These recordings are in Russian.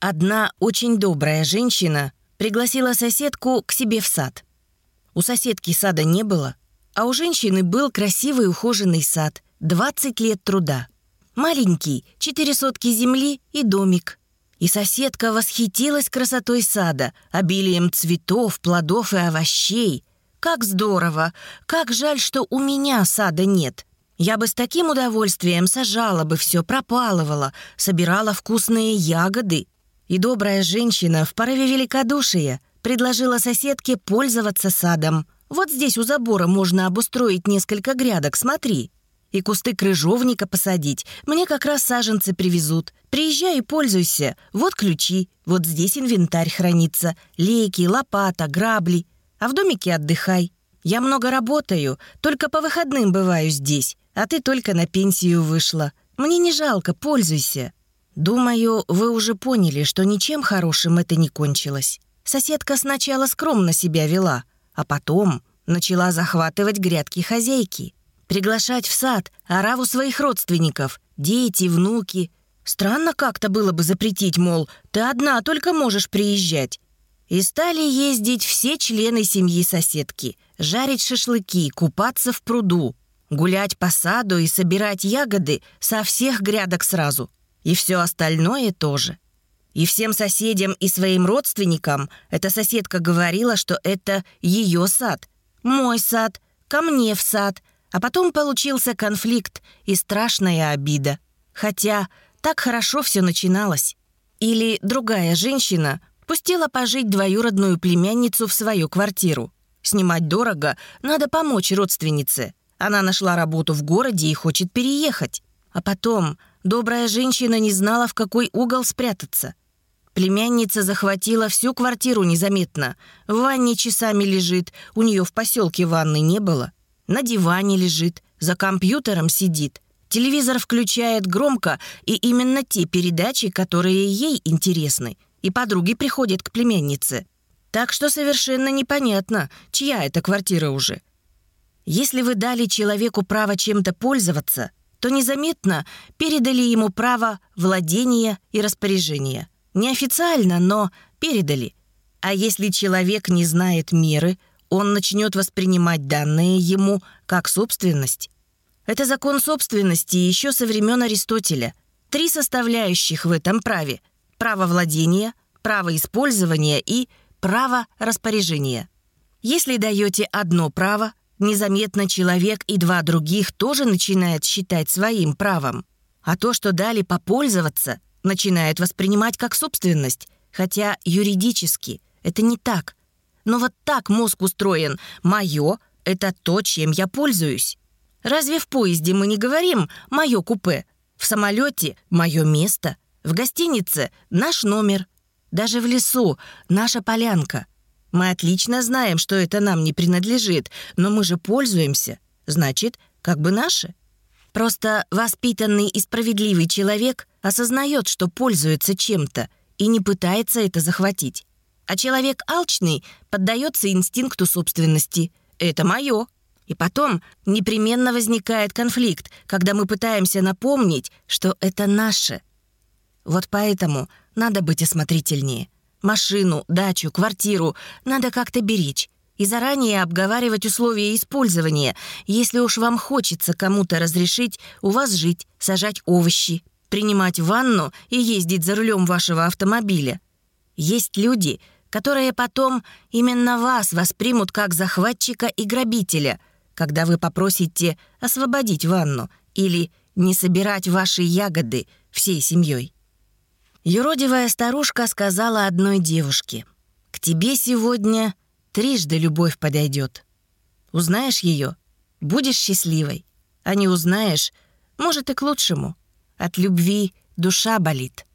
Одна очень добрая женщина пригласила соседку к себе в сад. У соседки сада не было, а у женщины был красивый ухоженный сад, 20 лет труда. Маленький, четыре сотки земли и домик. И соседка восхитилась красотой сада, обилием цветов, плодов и овощей. Как здорово! Как жаль, что у меня сада нет. Я бы с таким удовольствием сажала бы все, пропалывала, собирала вкусные ягоды. И добрая женщина в порыве великодушия предложила соседке пользоваться садом. Вот здесь у забора можно обустроить несколько грядок, смотри и кусты крыжовника посадить. Мне как раз саженцы привезут. Приезжай и пользуйся. Вот ключи, вот здесь инвентарь хранится. Лейки, лопата, грабли. А в домике отдыхай. Я много работаю, только по выходным бываю здесь, а ты только на пенсию вышла. Мне не жалко, пользуйся. Думаю, вы уже поняли, что ничем хорошим это не кончилось. Соседка сначала скромно себя вела, а потом начала захватывать грядки хозяйки. Приглашать в сад ораву своих родственников, дети, внуки. Странно как-то было бы запретить, мол, ты одна только можешь приезжать. И стали ездить все члены семьи соседки, жарить шашлыки, купаться в пруду, гулять по саду и собирать ягоды со всех грядок сразу. И все остальное тоже. И всем соседям и своим родственникам эта соседка говорила, что это ее сад, мой сад, ко мне в сад — а потом получился конфликт и страшная обида. Хотя так хорошо все начиналось. Или другая женщина пустила пожить двоюродную племянницу в свою квартиру. Снимать дорого, надо помочь родственнице. Она нашла работу в городе и хочет переехать. А потом добрая женщина не знала, в какой угол спрятаться. Племянница захватила всю квартиру незаметно. В ванне часами лежит, у нее в поселке ванны не было на диване лежит, за компьютером сидит. Телевизор включает громко, и именно те передачи, которые ей интересны. И подруги приходят к племяннице. Так что совершенно непонятно, чья это квартира уже. Если вы дали человеку право чем-то пользоваться, то незаметно передали ему право владения и распоряжения. Неофициально, но передали. А если человек не знает меры, он начнет воспринимать данные ему как собственность. Это закон собственности еще со времен Аристотеля. Три составляющих в этом праве – право владения, право использования и право распоряжения. Если даете одно право, незаметно человек и два других тоже начинают считать своим правом. А то, что дали попользоваться, начинают воспринимать как собственность, хотя юридически это не так. Но вот так мозг устроен. Мое — это то, чем я пользуюсь. Разве в поезде мы не говорим «моё купе»? В самолете — мое место. В гостинице — наш номер. Даже в лесу — наша полянка. Мы отлично знаем, что это нам не принадлежит, но мы же пользуемся. Значит, как бы наше. Просто воспитанный и справедливый человек осознает, что пользуется чем-то и не пытается это захватить. А человек алчный поддается инстинкту собственности. Это мое. И потом непременно возникает конфликт, когда мы пытаемся напомнить, что это наше. Вот поэтому надо быть осмотрительнее. Машину, дачу, квартиру надо как-то беречь и заранее обговаривать условия использования, если уж вам хочется кому-то разрешить у вас жить, сажать овощи, принимать ванну и ездить за рулем вашего автомобиля. Есть люди — которые потом именно вас воспримут как захватчика и грабителя, когда вы попросите освободить ванну или не собирать ваши ягоды всей семьей. Юродивая старушка сказала одной девушке, «К тебе сегодня трижды любовь подойдет. Узнаешь ее, будешь счастливой, а не узнаешь, может и к лучшему. От любви душа болит».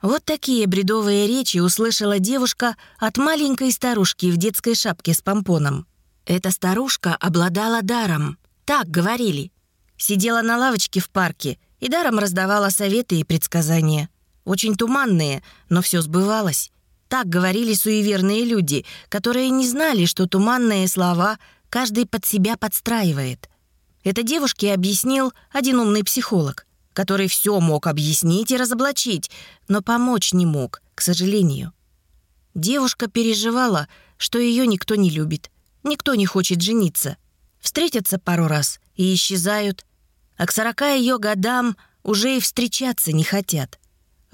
Вот такие бредовые речи услышала девушка от маленькой старушки в детской шапке с помпоном. Эта старушка обладала даром. Так говорили. Сидела на лавочке в парке и даром раздавала советы и предсказания. Очень туманные, но все сбывалось. Так говорили суеверные люди, которые не знали, что туманные слова каждый под себя подстраивает. Это девушке объяснил один умный психолог который все мог объяснить и разоблачить, но помочь не мог, к сожалению. Девушка переживала, что ее никто не любит, никто не хочет жениться. Встретятся пару раз и исчезают, а к сорока ее годам уже и встречаться не хотят.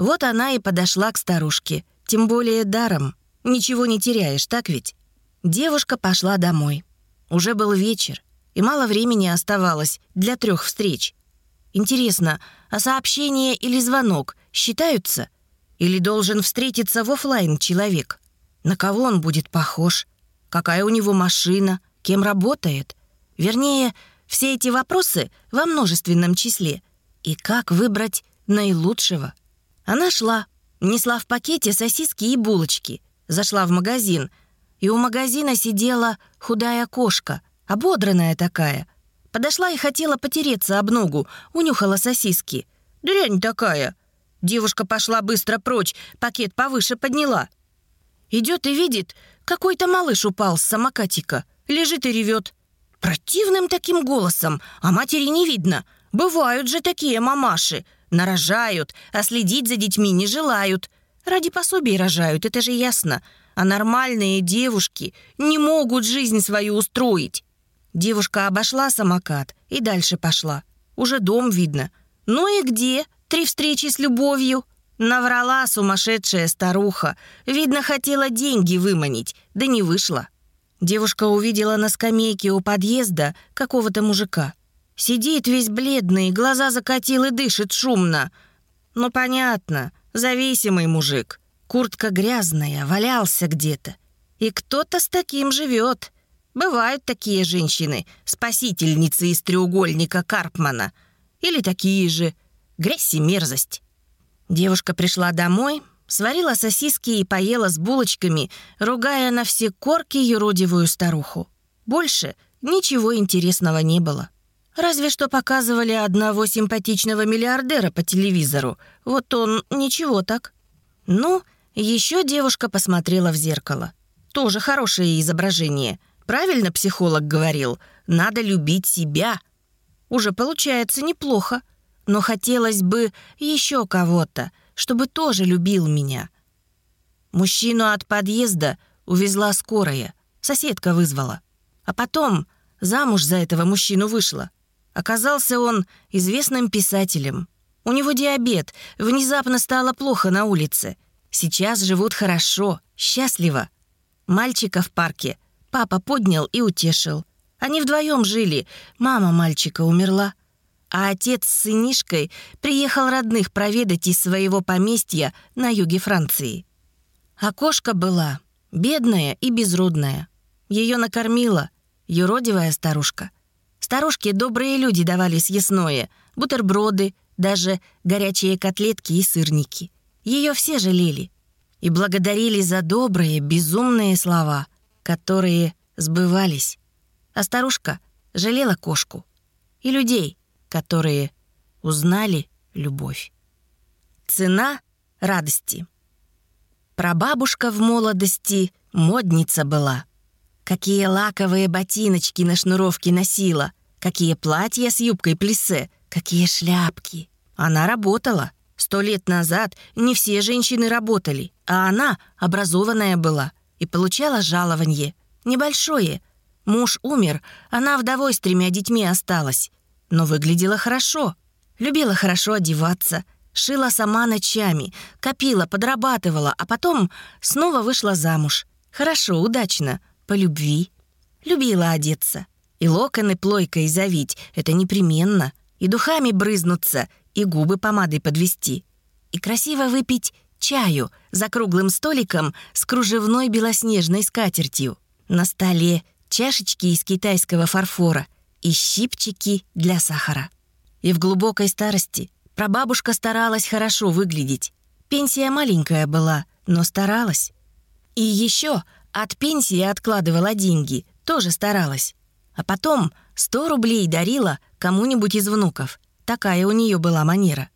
Вот она и подошла к старушке, тем более даром. Ничего не теряешь, так ведь? Девушка пошла домой. Уже был вечер, и мало времени оставалось для трех встреч. Интересно, а сообщение или звонок считаются? Или должен встретиться в офлайн человек? На кого он будет похож? Какая у него машина? Кем работает? Вернее, все эти вопросы во множественном числе. И как выбрать наилучшего? Она шла, несла в пакете сосиски и булочки, зашла в магазин, и у магазина сидела худая кошка, ободранная такая. Подошла и хотела потереться об ногу, унюхала сосиски. Дрянь такая. Девушка пошла быстро прочь, пакет повыше подняла. Идет и видит, какой-то малыш упал с самокатика, лежит и ревет. Противным таким голосом, а матери не видно. Бывают же такие мамаши. Нарожают, а следить за детьми не желают. Ради пособий рожают, это же ясно. А нормальные девушки не могут жизнь свою устроить. Девушка обошла самокат и дальше пошла. Уже дом видно. Ну и где? Три встречи с любовью. Наврала сумасшедшая старуха. Видно, хотела деньги выманить, да не вышло. Девушка увидела на скамейке у подъезда какого-то мужика. Сидит весь бледный, глаза закатил и дышит шумно. Ну, понятно, зависимый мужик. Куртка грязная, валялся где-то. И кто-то с таким живет. Бывают такие женщины, спасительницы из треугольника Карпмана. Или такие же. Грязь и мерзость. Девушка пришла домой, сварила сосиски и поела с булочками, ругая на все корки юродивую старуху. Больше ничего интересного не было. Разве что показывали одного симпатичного миллиардера по телевизору. Вот он ничего так. Ну, еще девушка посмотрела в зеркало. Тоже хорошее изображение. Правильно психолог говорил, надо любить себя. Уже получается неплохо. Но хотелось бы еще кого-то, чтобы тоже любил меня. Мужчину от подъезда увезла скорая. Соседка вызвала. А потом замуж за этого мужчину вышла. Оказался он известным писателем. У него диабет, внезапно стало плохо на улице. Сейчас живут хорошо, счастливо. Мальчика в парке папа поднял и утешил. Они вдвоем жили, мама мальчика умерла. А отец с сынишкой приехал родных проведать из своего поместья на юге Франции. Кошка была бедная и безродная. Ее накормила юродивая старушка — Старушки добрые люди давали съестное, бутерброды, даже горячие котлетки и сырники. Ее все жалели и благодарили за добрые, безумные слова, которые сбывались. А старушка жалела кошку и людей, которые узнали любовь. Цена радости. Прабабушка в молодости модница была. Какие лаковые ботиночки на шнуровке носила — Какие платья с юбкой плиссе, какие шляпки. Она работала. Сто лет назад не все женщины работали, а она образованная была и получала жалование. Небольшое. Муж умер, она вдовой с тремя детьми осталась. Но выглядела хорошо. Любила хорошо одеваться. Шила сама ночами, копила, подрабатывала, а потом снова вышла замуж. Хорошо, удачно, по любви. Любила одеться. И локоны плойкой завить — это непременно. И духами брызнуться, и губы помадой подвести. И красиво выпить чаю за круглым столиком с кружевной белоснежной скатертью. На столе чашечки из китайского фарфора и щипчики для сахара. И в глубокой старости прабабушка старалась хорошо выглядеть. Пенсия маленькая была, но старалась. И еще от пенсии откладывала деньги, тоже старалась. А потом 100 рублей дарила кому-нибудь из внуков. Такая у нее была манера.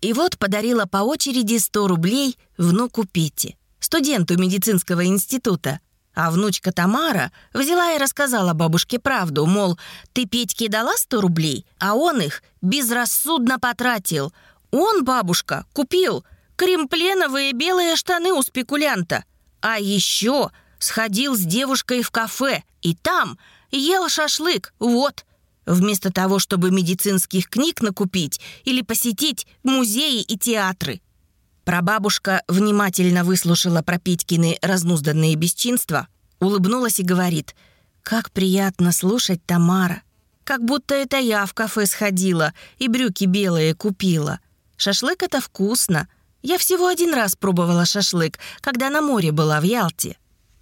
И вот подарила по очереди 100 рублей внуку Пете, студенту медицинского института. А внучка Тамара взяла и рассказала бабушке правду, мол, ты Петьке дала 100 рублей, а он их безрассудно потратил. Он, бабушка, купил кремпленовые белые штаны у спекулянта. А еще сходил с девушкой в кафе, и там ел шашлык, вот. Вместо того, чтобы медицинских книг накупить или посетить музеи и театры. Прабабушка внимательно выслушала про Питькины разнузданные бесчинства, улыбнулась и говорит, «Как приятно слушать Тамара. Как будто это я в кафе сходила и брюки белые купила. Шашлык — это вкусно. Я всего один раз пробовала шашлык, когда на море была в Ялте.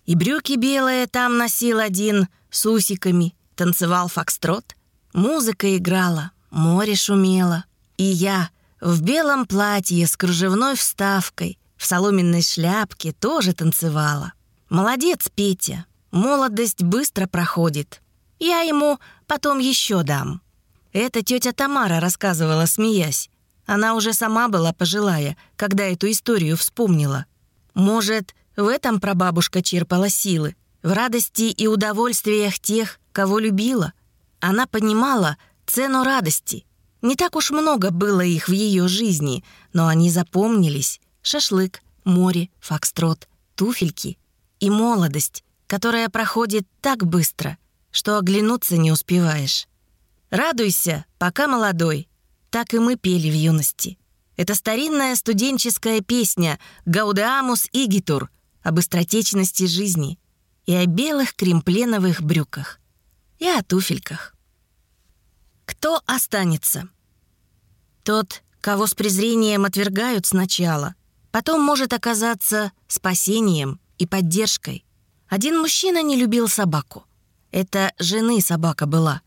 И брюки белые там носил один с усиками, танцевал фокстрот. Музыка играла, море шумело. И я в белом платье с кружевной вставкой, в соломенной шляпке тоже танцевала. Молодец, Петя. Молодость быстро проходит. Я ему потом еще дам. Это тетя Тамара рассказывала, смеясь. Она уже сама была пожилая, когда эту историю вспомнила. Может, в этом прабабушка черпала силы, в радости и удовольствиях тех, кого любила. Она понимала цену радости. Не так уж много было их в ее жизни, но они запомнились. Шашлык, море, фокстрот, туфельки и молодость, которая проходит так быстро, что оглянуться не успеваешь. «Радуйся, пока молодой», так и мы пели в юности. Это старинная студенческая песня «Гаудеамус игитур» о быстротечности жизни и о белых кремпленовых брюках и о туфельках. Кто останется? Тот, кого с презрением отвергают сначала, потом может оказаться спасением и поддержкой. Один мужчина не любил собаку. Это жены собака была.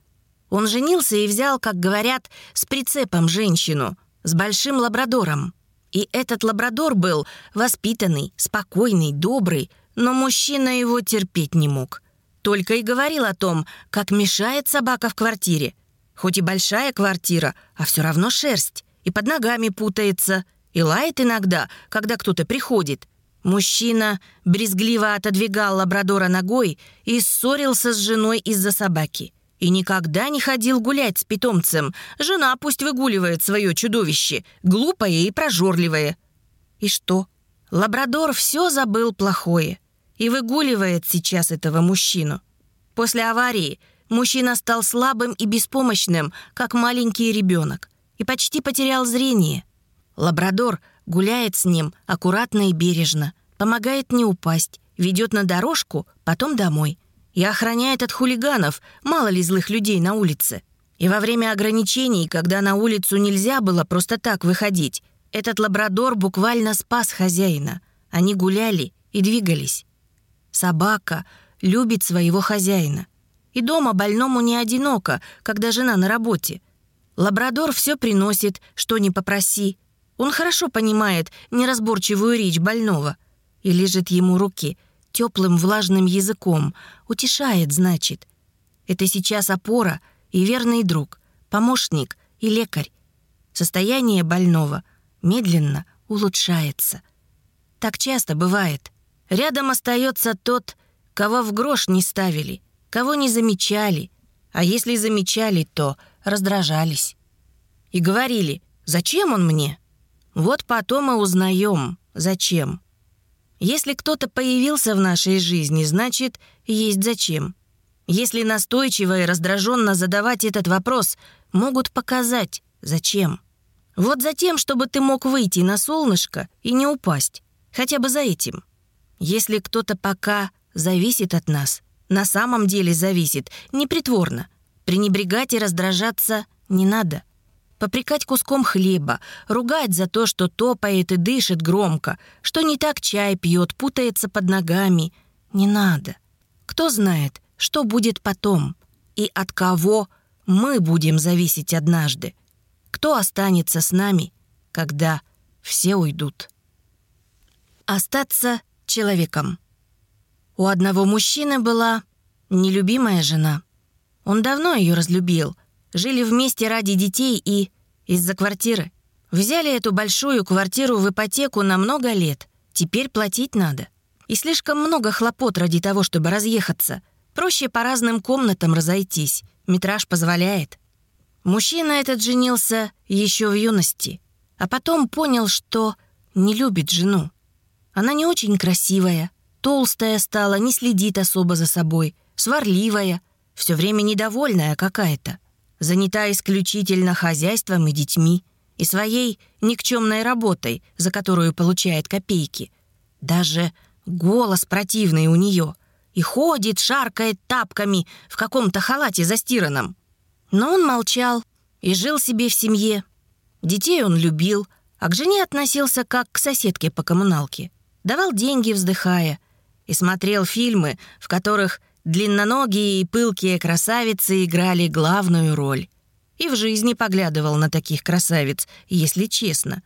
Он женился и взял, как говорят, с прицепом женщину, с большим лабрадором. И этот лабрадор был воспитанный, спокойный, добрый, но мужчина его терпеть не мог. Только и говорил о том, как мешает собака в квартире. Хоть и большая квартира, а все равно шерсть, и под ногами путается, и лает иногда, когда кто-то приходит. Мужчина брезгливо отодвигал лабрадора ногой и ссорился с женой из-за собаки. И никогда не ходил гулять с питомцем. Жена пусть выгуливает свое чудовище, глупое и прожорливое. И что? Лабрадор все забыл плохое и выгуливает сейчас этого мужчину. После аварии мужчина стал слабым и беспомощным, как маленький ребенок, и почти потерял зрение. Лабрадор гуляет с ним аккуратно и бережно, помогает не упасть, ведет на дорожку, потом домой. И охраняет от хулиганов, мало ли злых людей на улице. И во время ограничений, когда на улицу нельзя было просто так выходить, этот лабрадор буквально спас хозяина. Они гуляли и двигались. Собака любит своего хозяина. И дома больному не одиноко, когда жена на работе. Лабрадор все приносит, что не попроси. Он хорошо понимает неразборчивую речь больного и лежит ему руки теплым влажным языком. Утешает, значит. Это сейчас опора и верный друг, помощник и лекарь. Состояние больного медленно улучшается. Так часто бывает. Рядом остается тот, кого в грош не ставили, кого не замечали, а если замечали, то раздражались. И говорили, зачем он мне? Вот потом и узнаем, зачем. Если кто-то появился в нашей жизни, значит, есть зачем. Если настойчиво и раздраженно задавать этот вопрос, могут показать, зачем. Вот за тем, чтобы ты мог выйти на солнышко и не упасть. Хотя бы за этим. Если кто-то пока зависит от нас, на самом деле зависит, непритворно. Пренебрегать и раздражаться не надо попрекать куском хлеба, ругать за то, что топает и дышит громко, что не так чай пьет, путается под ногами. Не надо. Кто знает, что будет потом и от кого мы будем зависеть однажды. Кто останется с нами, когда все уйдут. Остаться человеком. У одного мужчины была нелюбимая жена. Он давно ее разлюбил, Жили вместе ради детей и из-за квартиры. Взяли эту большую квартиру в ипотеку на много лет. Теперь платить надо. И слишком много хлопот ради того, чтобы разъехаться. Проще по разным комнатам разойтись. Метраж позволяет. Мужчина этот женился еще в юности. А потом понял, что не любит жену. Она не очень красивая, толстая стала, не следит особо за собой, сварливая, все время недовольная какая-то, занята исключительно хозяйством и детьми и своей никчемной работой, за которую получает копейки. Даже голос противный у нее и ходит, шаркает тапками в каком-то халате застиранном. Но он молчал и жил себе в семье. Детей он любил, а к жене относился как к соседке по коммуналке давал деньги, вздыхая, и смотрел фильмы, в которых длинноногие и пылкие красавицы играли главную роль. И в жизни поглядывал на таких красавиц, если честно.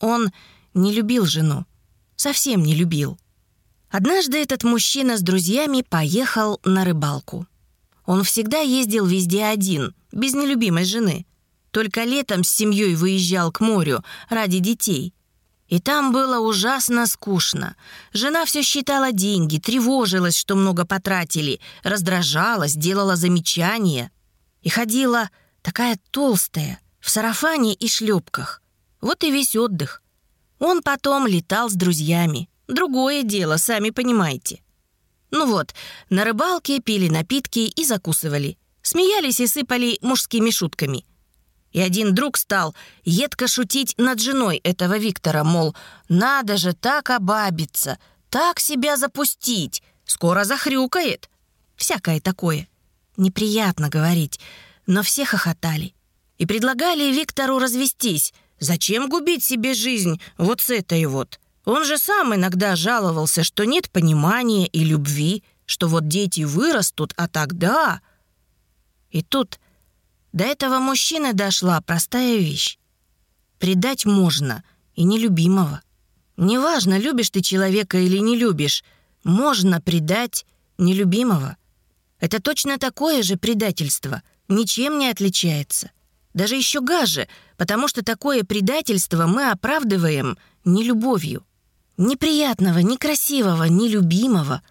Он не любил жену. Совсем не любил. Однажды этот мужчина с друзьями поехал на рыбалку. Он всегда ездил везде один, без нелюбимой жены. Только летом с семьей выезжал к морю ради детей. И там было ужасно скучно. Жена все считала деньги, тревожилась, что много потратили, раздражалась, делала замечания. И ходила такая толстая, в сарафане и шлепках. Вот и весь отдых. Он потом летал с друзьями. Другое дело, сами понимаете. Ну вот, на рыбалке пили напитки и закусывали. Смеялись и сыпали мужскими шутками – и один друг стал едко шутить над женой этого Виктора, мол, надо же так обабиться, так себя запустить, скоро захрюкает. Всякое такое. Неприятно говорить, но все хохотали. И предлагали Виктору развестись. Зачем губить себе жизнь вот с этой вот? Он же сам иногда жаловался, что нет понимания и любви, что вот дети вырастут, а тогда... И тут до этого мужчины дошла простая вещь. Предать можно и нелюбимого. Неважно, любишь ты человека или не любишь, можно предать нелюбимого. Это точно такое же предательство, ничем не отличается. Даже еще гаже, потому что такое предательство мы оправдываем нелюбовью. Неприятного, некрасивого, нелюбимого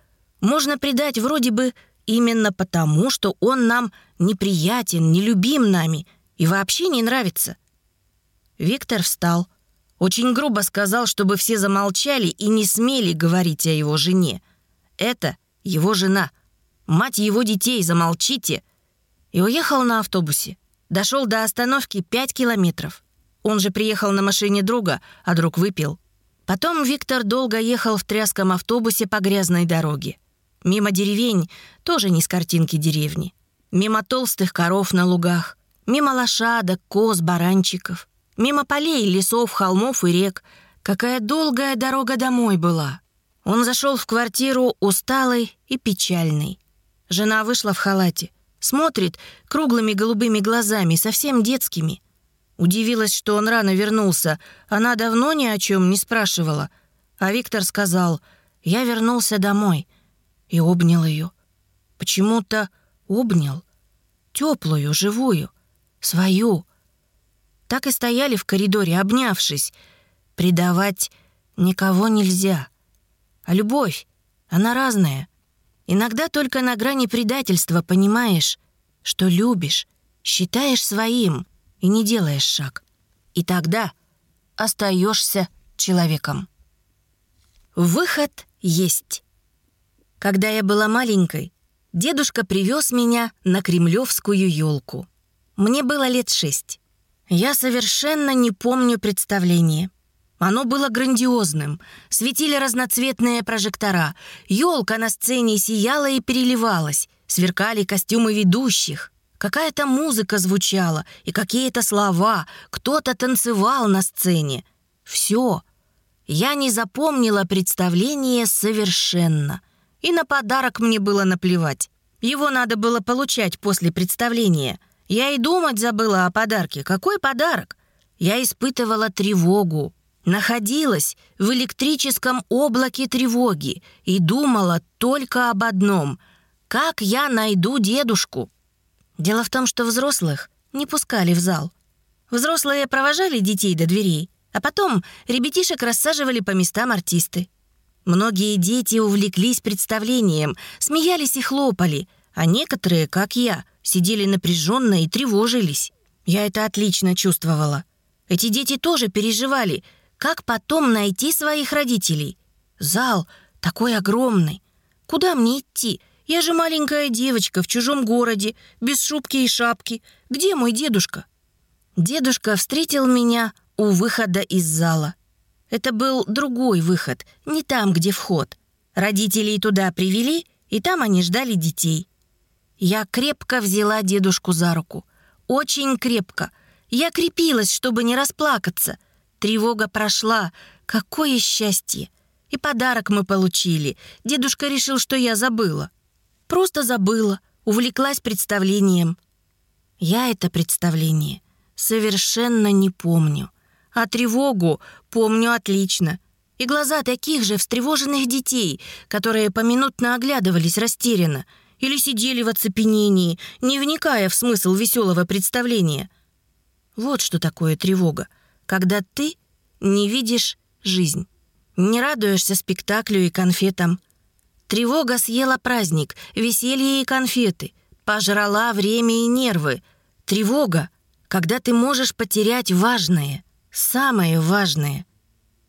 можно предать вроде бы именно потому, что он нам неприятен, нелюбим нами и вообще не нравится. Виктор встал. Очень грубо сказал, чтобы все замолчали и не смели говорить о его жене. Это его жена. Мать его детей, замолчите. И уехал на автобусе. Дошел до остановки пять километров. Он же приехал на машине друга, а друг выпил. Потом Виктор долго ехал в тряском автобусе по грязной дороге. Мимо деревень, тоже не с картинки деревни. Мимо толстых коров на лугах. Мимо лошадок, коз, баранчиков. Мимо полей, лесов, холмов и рек. Какая долгая дорога домой была. Он зашел в квартиру усталый и печальный. Жена вышла в халате. Смотрит круглыми голубыми глазами, совсем детскими. Удивилась, что он рано вернулся. Она давно ни о чем не спрашивала. А Виктор сказал, «Я вернулся домой и обнял ее. Почему-то обнял. Теплую, живую, свою. Так и стояли в коридоре, обнявшись. Предавать никого нельзя. А любовь, она разная. Иногда только на грани предательства понимаешь, что любишь, считаешь своим и не делаешь шаг. И тогда остаешься человеком. Выход есть. Когда я была маленькой, дедушка привез меня на кремлевскую елку. Мне было лет шесть. Я совершенно не помню представление. Оно было грандиозным. Светили разноцветные прожектора. Елка на сцене сияла и переливалась. Сверкали костюмы ведущих. Какая-то музыка звучала и какие-то слова. Кто-то танцевал на сцене. Все. Я не запомнила представление совершенно — и на подарок мне было наплевать. Его надо было получать после представления. Я и думать забыла о подарке. Какой подарок? Я испытывала тревогу. Находилась в электрическом облаке тревоги и думала только об одном — как я найду дедушку? Дело в том, что взрослых не пускали в зал. Взрослые провожали детей до дверей, а потом ребятишек рассаживали по местам артисты. Многие дети увлеклись представлением, смеялись и хлопали, а некоторые, как я, сидели напряженно и тревожились. Я это отлично чувствовала. Эти дети тоже переживали, Как потом найти своих родителей? Зал такой огромный. Куда мне идти? Я же маленькая девочка в чужом городе, без шубки и шапки. Где мой дедушка? Дедушка встретил меня у выхода из зала. Это был другой выход, не там, где вход. Родителей туда привели, и там они ждали детей. Я крепко взяла дедушку за руку. Очень крепко. Я крепилась, чтобы не расплакаться. Тревога прошла. Какое счастье! И подарок мы получили. Дедушка решил, что я забыла. Просто забыла, увлеклась представлением. Я это представление совершенно не помню. А тревогу помню отлично. И глаза таких же встревоженных детей, которые поминутно оглядывались растерянно или сидели в оцепенении, не вникая в смысл веселого представления. Вот что такое тревога, когда ты не видишь жизнь, не радуешься спектаклю и конфетам. Тревога съела праздник, веселье и конфеты, пожрала время и нервы. Тревога, когда ты можешь потерять важное — самое важное.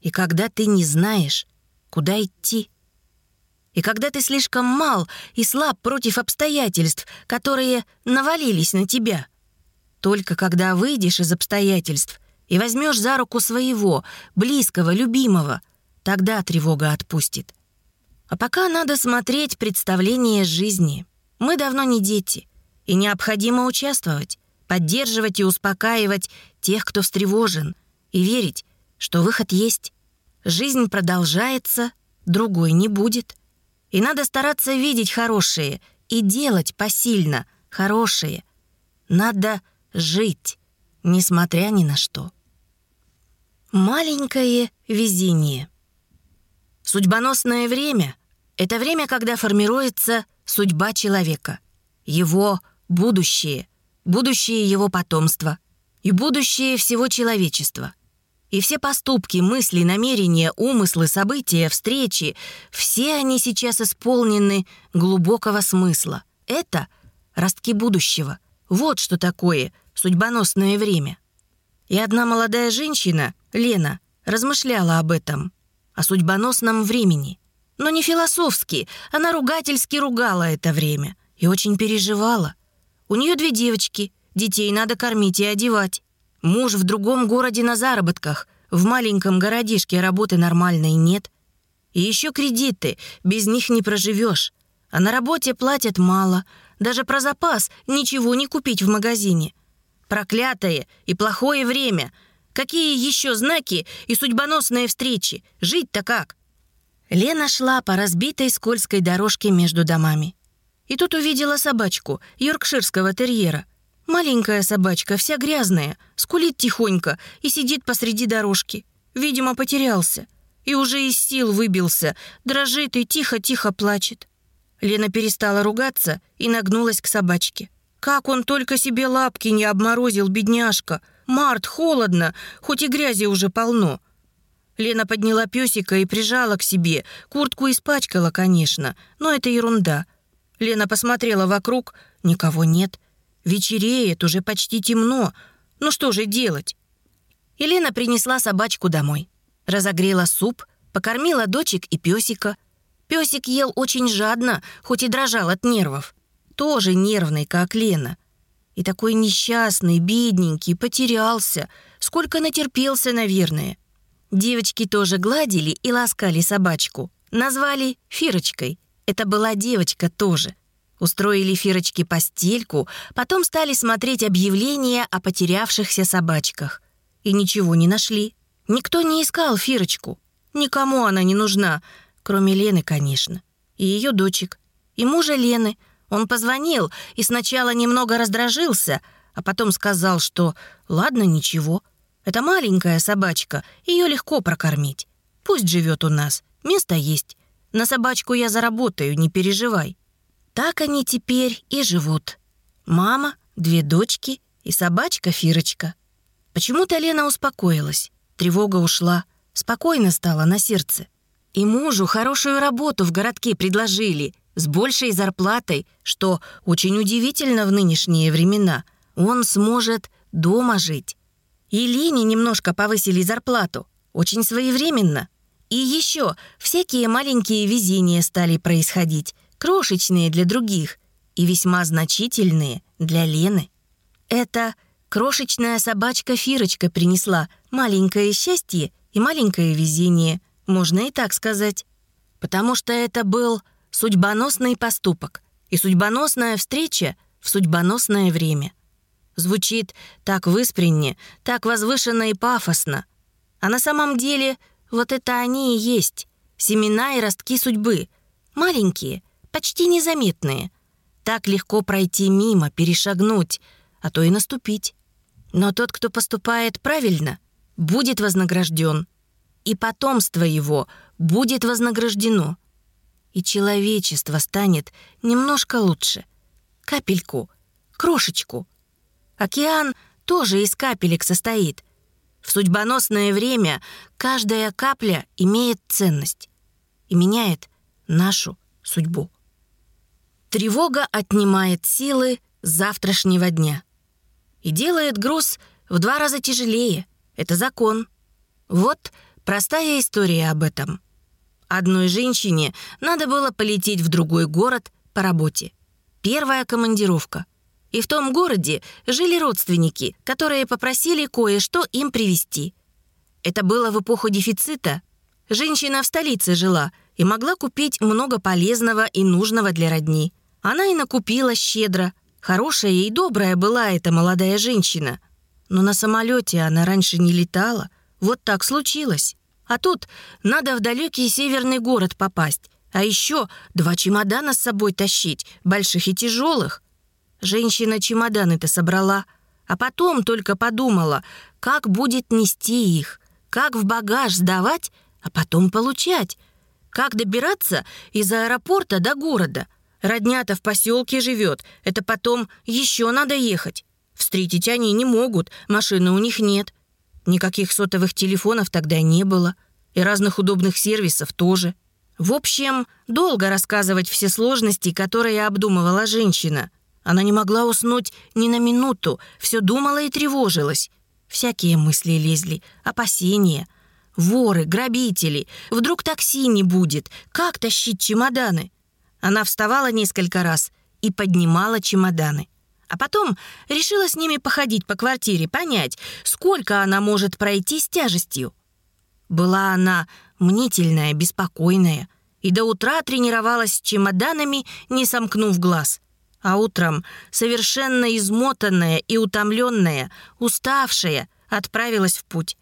И когда ты не знаешь, куда идти. И когда ты слишком мал и слаб против обстоятельств, которые навалились на тебя. Только когда выйдешь из обстоятельств и возьмешь за руку своего, близкого, любимого, тогда тревога отпустит. А пока надо смотреть представление жизни. Мы давно не дети, и необходимо участвовать, поддерживать и успокаивать тех, кто встревожен — и верить, что выход есть. Жизнь продолжается, другой не будет. И надо стараться видеть хорошее и делать посильно хорошее. Надо жить, несмотря ни на что. Маленькое везение. Судьбоносное время — это время, когда формируется судьба человека, его будущее, будущее его потомства и будущее всего человечества — и все поступки, мысли, намерения, умыслы, события, встречи, все они сейчас исполнены глубокого смысла. Это ростки будущего. Вот что такое судьбоносное время. И одна молодая женщина, Лена, размышляла об этом, о судьбоносном времени. Но не философски, она ругательски ругала это время и очень переживала. У нее две девочки, детей надо кормить и одевать. Муж в другом городе на заработках. В маленьком городишке работы нормальной нет. И еще кредиты, без них не проживешь. А на работе платят мало. Даже про запас ничего не купить в магазине. Проклятое и плохое время. Какие еще знаки и судьбоносные встречи? Жить-то как? Лена шла по разбитой скользкой дорожке между домами. И тут увидела собачку, йоркширского терьера — Маленькая собачка, вся грязная, скулит тихонько и сидит посреди дорожки. Видимо, потерялся. И уже из сил выбился, дрожит и тихо-тихо плачет. Лена перестала ругаться и нагнулась к собачке. Как он только себе лапки не обморозил, бедняжка. Март, холодно, хоть и грязи уже полно. Лена подняла песика и прижала к себе. Куртку испачкала, конечно, но это ерунда. Лена посмотрела вокруг, никого нет. Вечереет, уже почти темно. Ну что же делать? Елена принесла собачку домой. Разогрела суп, покормила дочек и песика. Песик ел очень жадно, хоть и дрожал от нервов. Тоже нервный, как Лена. И такой несчастный, бедненький, потерялся. Сколько натерпелся, наверное. Девочки тоже гладили и ласкали собачку. Назвали Фирочкой. Это была девочка тоже. Устроили Фирочке постельку, потом стали смотреть объявления о потерявшихся собачках. И ничего не нашли. Никто не искал Фирочку. Никому она не нужна, кроме Лены, конечно. И ее дочек. И мужа Лены. Он позвонил и сначала немного раздражился, а потом сказал, что «ладно, ничего, это маленькая собачка, ее легко прокормить. Пусть живет у нас, место есть. На собачку я заработаю, не переживай». Так они теперь и живут. Мама, две дочки и собачка Фирочка. Почему-то Лена успокоилась. Тревога ушла. Спокойно стало на сердце. И мужу хорошую работу в городке предложили, с большей зарплатой, что очень удивительно в нынешние времена. Он сможет дома жить. И Лене немножко повысили зарплату. очень своевременно. И еще всякие маленькие везения стали происходить, крошечные для других и весьма значительные для Лены. Это крошечная собачка Фирочка принесла маленькое счастье и маленькое везение, можно и так сказать. Потому что это был судьбоносный поступок и судьбоносная встреча в судьбоносное время. Звучит так выспренне, так возвышенно и пафосно. А на самом деле вот это они и есть. Семена и ростки судьбы. Маленькие, почти незаметные. Так легко пройти мимо, перешагнуть, а то и наступить. Но тот, кто поступает правильно, будет вознагражден. И потомство его будет вознаграждено. И человечество станет немножко лучше. Капельку, крошечку. Океан тоже из капелек состоит. В судьбоносное время каждая капля имеет ценность и меняет нашу судьбу. Тревога отнимает силы завтрашнего дня и делает груз в два раза тяжелее. Это закон. Вот простая история об этом. Одной женщине надо было полететь в другой город по работе. Первая командировка. И в том городе жили родственники, которые попросили кое-что им привезти. Это было в эпоху дефицита. Женщина в столице жила и могла купить много полезного и нужного для родни. Она и накупила щедро. Хорошая и добрая была эта молодая женщина. Но на самолете она раньше не летала. Вот так случилось. А тут надо в далекий северный город попасть. А еще два чемодана с собой тащить, больших и тяжелых. Женщина чемоданы-то собрала, а потом только подумала, как будет нести их, как в багаж сдавать, а потом получать, как добираться из аэропорта до города. Родня-то в поселке живет, это потом еще надо ехать. Встретить они не могут, машины у них нет. Никаких сотовых телефонов тогда не было, и разных удобных сервисов тоже. В общем, долго рассказывать все сложности, которые обдумывала женщина. Она не могла уснуть ни на минуту, все думала и тревожилась. Всякие мысли лезли, опасения. Воры, грабители, вдруг такси не будет, как тащить чемоданы? Она вставала несколько раз и поднимала чемоданы. А потом решила с ними походить по квартире, понять, сколько она может пройти с тяжестью. Была она мнительная, беспокойная, и до утра тренировалась с чемоданами, не сомкнув глаз. А утром, совершенно измотанная и утомленная, уставшая, отправилась в путь.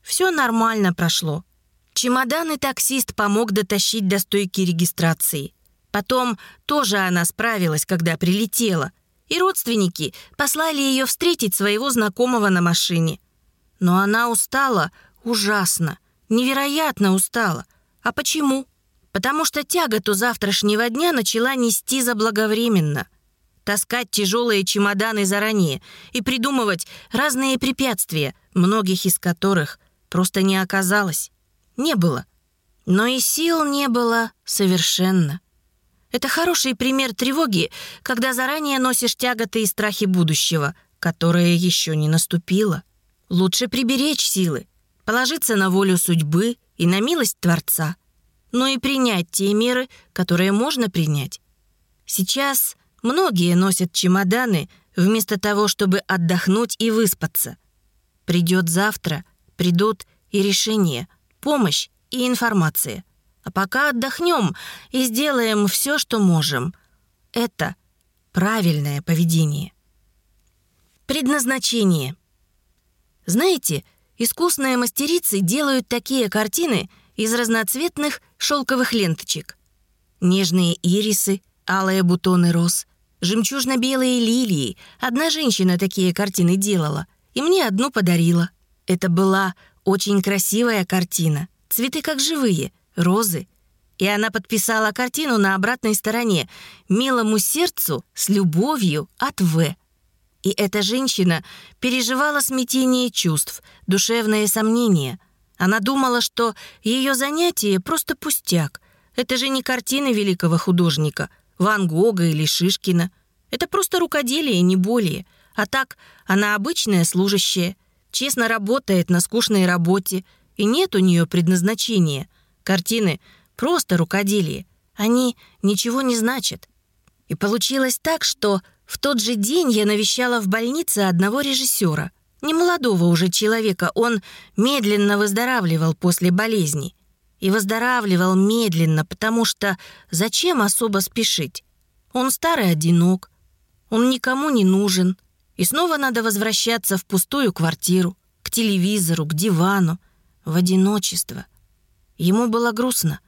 Все нормально прошло. Чемоданы таксист помог дотащить до стойки регистрации. Потом тоже она справилась, когда прилетела. И родственники послали ее встретить своего знакомого на машине. Но она устала ужасно, невероятно устала. А почему? Потому что тяготу завтрашнего дня начала нести заблаговременно. Таскать тяжелые чемоданы заранее и придумывать разные препятствия, многих из которых просто не оказалось. Не было. Но и сил не было совершенно. Это хороший пример тревоги, когда заранее носишь тяготы и страхи будущего, которое еще не наступило. Лучше приберечь силы, положиться на волю судьбы и на милость Творца, но и принять те меры, которые можно принять. Сейчас многие носят чемоданы вместо того, чтобы отдохнуть и выспаться. Придет завтра, придут и решения, помощь и информация — а пока отдохнем и сделаем все, что можем. Это правильное поведение. Предназначение. Знаете, искусные мастерицы делают такие картины из разноцветных шелковых ленточек. Нежные ирисы, алые бутоны роз, жемчужно-белые лилии. Одна женщина такие картины делала, и мне одну подарила. Это была очень красивая картина. Цветы как живые — розы. И она подписала картину на обратной стороне «Милому сердцу с любовью от В». И эта женщина переживала смятение чувств, душевные сомнения. Она думала, что ее занятие просто пустяк. Это же не картины великого художника, Ван Гога или Шишкина. Это просто рукоделие, не более. А так, она обычная служащая, честно работает на скучной работе, и нет у нее предназначения. Картины — просто рукоделие. Они ничего не значат. И получилось так, что в тот же день я навещала в больнице одного режиссера. Немолодого уже человека, он медленно выздоравливал после болезни. И выздоравливал медленно, потому что зачем особо спешить? Он старый одинок, он никому не нужен. И снова надо возвращаться в пустую квартиру, к телевизору, к дивану, в одиночество. Ему было грустно.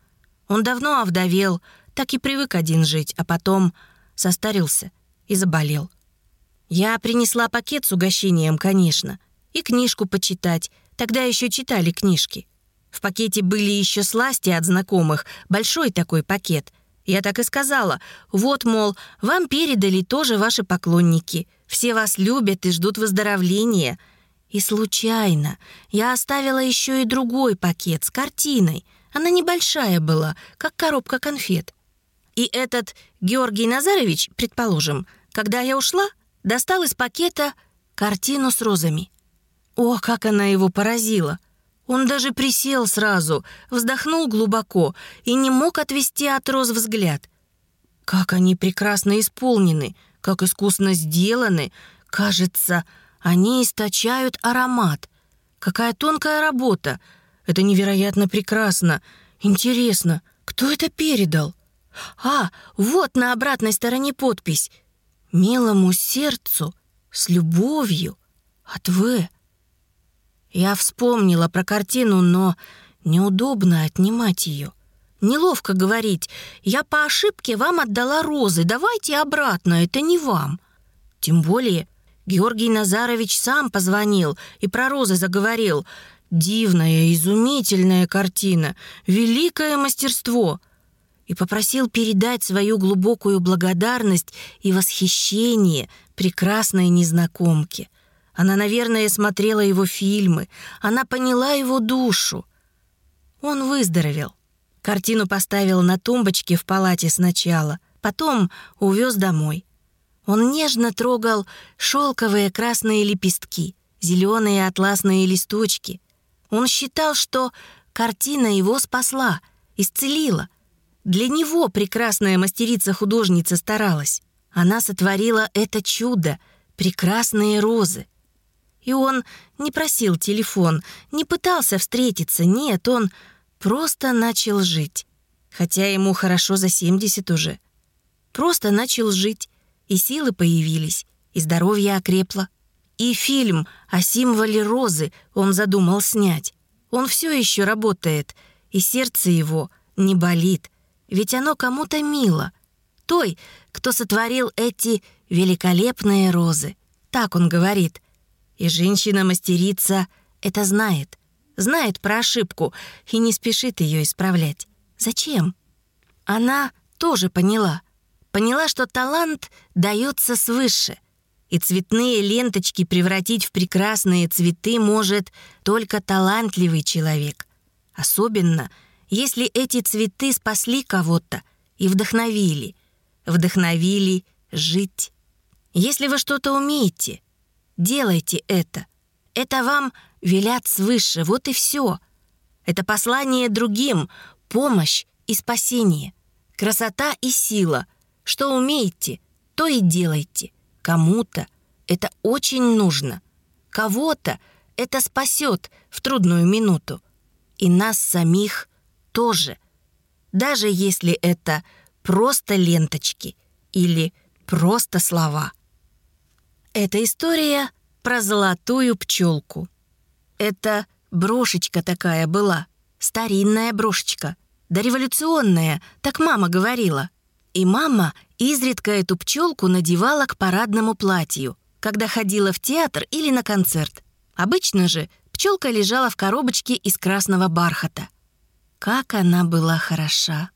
Он давно овдовел, так и привык один жить, а потом состарился и заболел. Я принесла пакет с угощением, конечно, и книжку почитать, тогда еще читали книжки. В пакете были еще сласти от знакомых, большой такой пакет. Я так и сказала, вот, мол, вам передали тоже ваши поклонники. Все вас любят и ждут выздоровления. И случайно я оставила еще и другой пакет с картиной. Она небольшая была, как коробка конфет. И этот Георгий Назарович, предположим, когда я ушла, достал из пакета картину с розами. О, как она его поразила! Он даже присел сразу, вздохнул глубоко и не мог отвести от роз взгляд. Как они прекрасно исполнены, как искусно сделаны. Кажется, они источают аромат. Какая тонкая работа. Это невероятно прекрасно. Интересно, кто это передал? А, вот на обратной стороне подпись милому сердцу с любовью от В. Я вспомнила про картину, но неудобно отнимать ее. Неловко говорить. Я по ошибке вам отдала розы. Давайте обратно, это не вам. Тем более Георгий Назарович сам позвонил и про розы заговорил. Дивная, изумительная картина, великое мастерство и попросил передать свою глубокую благодарность и восхищение прекрасной незнакомке. Она, наверное, смотрела его фильмы, она поняла его душу. Он выздоровел. Картину поставил на тумбочке в палате сначала, потом увез домой. Он нежно трогал шелковые красные лепестки, зеленые атласные листочки. Он считал, что картина его спасла, исцелила, для него прекрасная мастерица-художница старалась. Она сотворила это чудо, прекрасные розы. И он не просил телефон, не пытался встретиться, нет, он просто начал жить. Хотя ему хорошо за 70 уже. Просто начал жить, и силы появились, и здоровье окрепло. И фильм о символе розы он задумал снять. Он все еще работает, и сердце его не болит — ведь оно кому-то мило. Той, кто сотворил эти великолепные розы. Так он говорит. И женщина-мастерица это знает. Знает про ошибку и не спешит ее исправлять. Зачем? Она тоже поняла. Поняла, что талант дается свыше. И цветные ленточки превратить в прекрасные цветы может только талантливый человек. Особенно — если эти цветы спасли кого-то и вдохновили, вдохновили жить. Если вы что-то умеете, делайте это. Это вам велят свыше, вот и все. Это послание другим, помощь и спасение, красота и сила. Что умеете, то и делайте. Кому-то это очень нужно. Кого-то это спасет в трудную минуту. И нас самих – тоже, даже если это просто ленточки или просто слова. Эта история про золотую пчелку. Это брошечка такая была, старинная брошечка, дореволюционная, так мама говорила. И мама изредка эту пчелку надевала к парадному платью, когда ходила в театр или на концерт. Обычно же пчелка лежала в коробочке из красного бархата. Как она была хороша!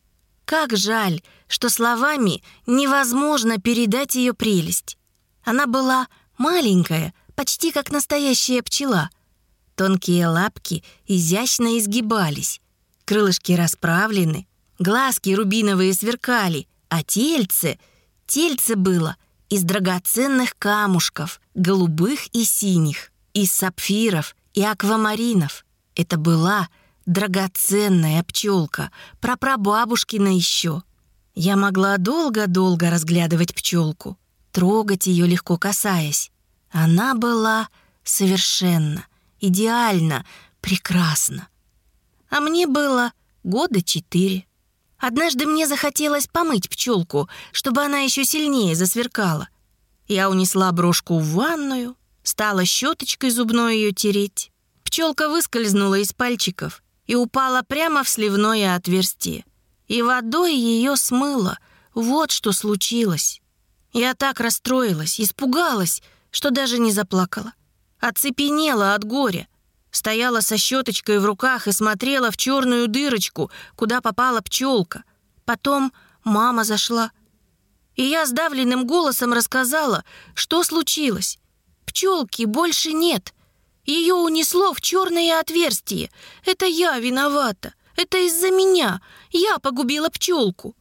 Как жаль, что словами невозможно передать ее прелесть. Она была маленькая, почти как настоящая пчела. Тонкие лапки изящно изгибались, крылышки расправлены, глазки рубиновые сверкали, а тельце, тельце было из драгоценных камушков, голубых и синих, из сапфиров и аквамаринов — Это была драгоценная пчелка, прапрабабушкина еще. Я могла долго-долго разглядывать пчелку, трогать ее легко касаясь. Она была совершенно, идеально, прекрасна. А мне было года четыре. Однажды мне захотелось помыть пчелку, чтобы она еще сильнее засверкала. Я унесла брошку в ванную, стала щеточкой зубной ее тереть. Пчелка выскользнула из пальчиков и упала прямо в сливное отверстие. И водой ее смыло. Вот что случилось. Я так расстроилась, испугалась, что даже не заплакала. Оцепенела от горя. Стояла со щеточкой в руках и смотрела в черную дырочку, куда попала пчелка. Потом мама зашла. И я сдавленным голосом рассказала, что случилось. Пчелки больше нет. Ее унесло в черное отверстие. Это я виновата. Это из-за меня. Я погубила пчелку.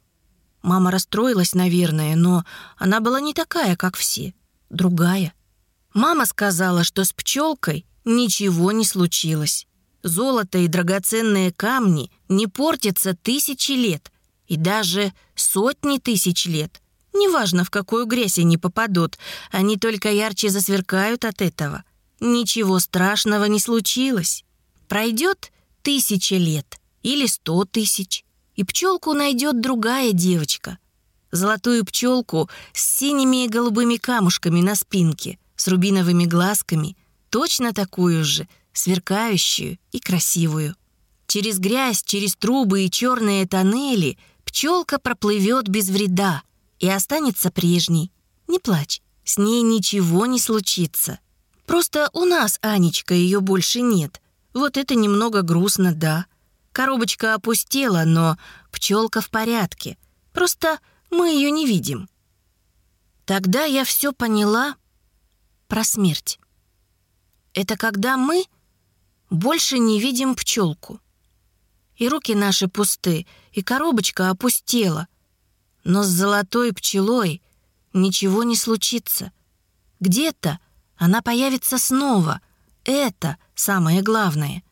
Мама расстроилась, наверное, но она была не такая, как все. Другая. Мама сказала, что с пчелкой ничего не случилось. Золото и драгоценные камни не портятся тысячи лет и даже сотни тысяч лет. Неважно, в какую грязь они попадут, они только ярче засверкают от этого. Ничего страшного не случилось. Пройдет тысяча лет или сто тысяч, и пчелку найдет другая девочка. Золотую пчелку с синими и голубыми камушками на спинке, с рубиновыми глазками — точно такую же, сверкающую и красивую. Через грязь, через трубы и черные тоннели пчелка проплывет без вреда и останется прежней. Не плачь, с ней ничего не случится. Просто у нас, Анечка, ее больше нет. Вот это немного грустно, да. Коробочка опустела, но пчелка в порядке. Просто мы ее не видим. Тогда я все поняла про смерть. Это когда мы больше не видим пчелку. И руки наши пусты, и коробочка опустела. Но с золотой пчелой ничего не случится. Где-то она появится снова. Это самое главное.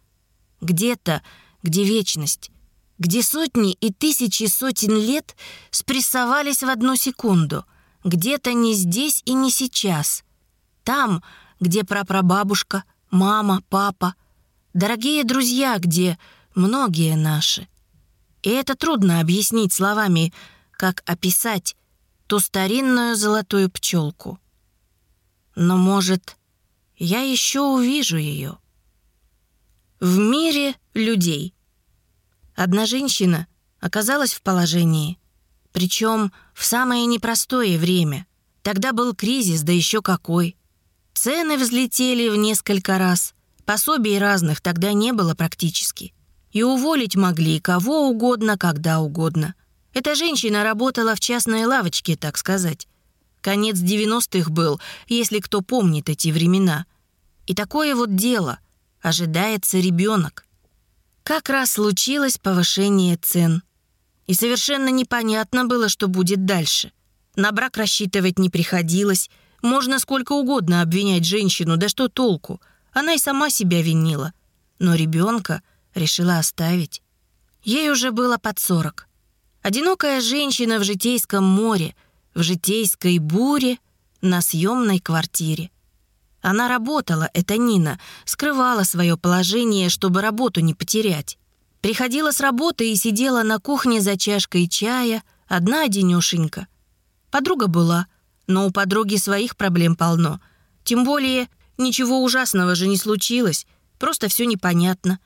Где-то, где вечность, где сотни и тысячи сотен лет спрессовались в одну секунду. Где-то не здесь и не сейчас. Там, где прапрабабушка, мама, папа, дорогие друзья, где многие наши. И это трудно объяснить словами, как описать ту старинную золотую пчелку. Но, может, я еще увижу ее. В мире людей. Одна женщина оказалась в положении, причем в самое непростое время. Тогда был кризис, да еще какой. Цены взлетели в несколько раз. Пособий разных тогда не было практически. И уволить могли кого угодно, когда угодно. Эта женщина работала в частной лавочке, так сказать. Конец 90-х был, если кто помнит эти времена. И такое вот дело. Ожидается ребенок. Как раз случилось повышение цен. И совершенно непонятно было, что будет дальше. На брак рассчитывать не приходилось, можно сколько угодно обвинять женщину, да что толку? Она и сама себя винила. Но ребенка решила оставить. Ей уже было под сорок. Одинокая женщина в житейском море, в житейской буре, на съемной квартире. Она работала, это Нина, скрывала свое положение, чтобы работу не потерять. Приходила с работы и сидела на кухне за чашкой чая, одна одинешенька. Подруга была — но у подруги своих проблем полно. Тем более, ничего ужасного же не случилось, просто все непонятно.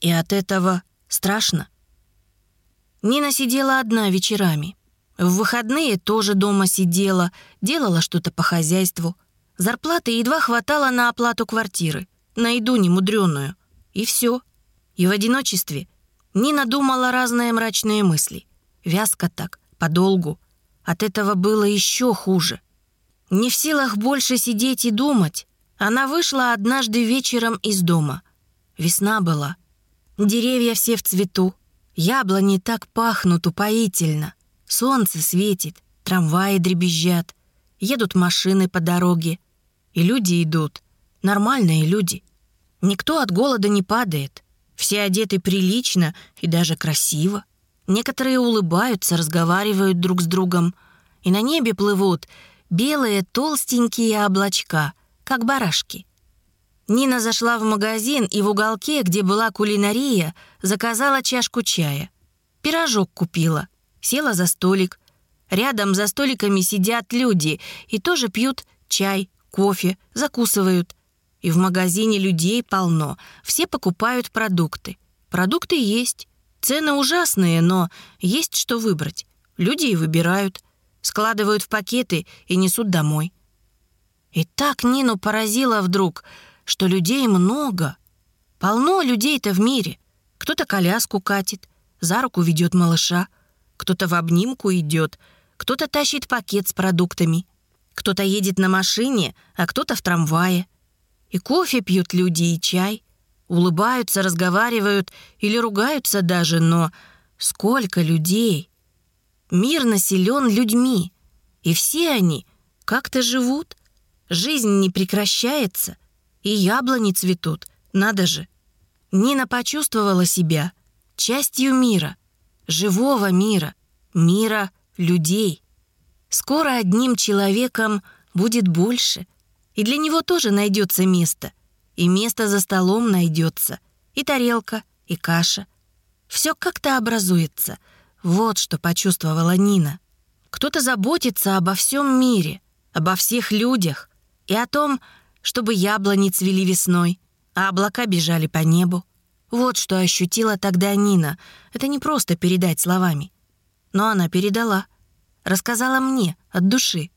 И от этого страшно. Нина сидела одна вечерами. В выходные тоже дома сидела, делала что-то по хозяйству. Зарплаты едва хватало на оплату квартиры, на еду немудреную. И все. И в одиночестве Нина думала разные мрачные мысли. Вязко так, подолгу. От этого было еще хуже. Не в силах больше сидеть и думать, она вышла однажды вечером из дома. Весна была. Деревья все в цвету. Яблони так пахнут упоительно. Солнце светит, трамваи дребезжат. Едут машины по дороге. И люди идут. Нормальные люди. Никто от голода не падает. Все одеты прилично и даже красиво. Некоторые улыбаются, разговаривают друг с другом. И на небе плывут белые толстенькие облачка, как барашки. Нина зашла в магазин и в уголке, где была кулинария, заказала чашку чая. Пирожок купила, села за столик. Рядом за столиками сидят люди и тоже пьют чай, кофе, закусывают. И в магазине людей полно, все покупают продукты. Продукты есть, цены ужасные, но есть что выбрать. Люди и выбирают, складывают в пакеты и несут домой. И так Нину поразило вдруг, что людей много. Полно людей-то в мире. Кто-то коляску катит, за руку ведет малыша, кто-то в обнимку идет, кто-то тащит пакет с продуктами, кто-то едет на машине, а кто-то в трамвае. И кофе пьют люди, и чай. Улыбаются, разговаривают или ругаются даже, но сколько людей! Мир населен людьми, и все они как-то живут. Жизнь не прекращается, и яблони цветут, надо же. Нина почувствовала себя частью мира, живого мира, мира людей. Скоро одним человеком будет больше, и для него тоже найдется место. И место за столом найдется, и тарелка, и каша. Все как-то образуется. Вот что почувствовала Нина. Кто-то заботится обо всем мире, обо всех людях и о том, чтобы яблони цвели весной, а облака бежали по небу. Вот что ощутила тогда Нина. Это не просто передать словами. Но она передала. Рассказала мне от души.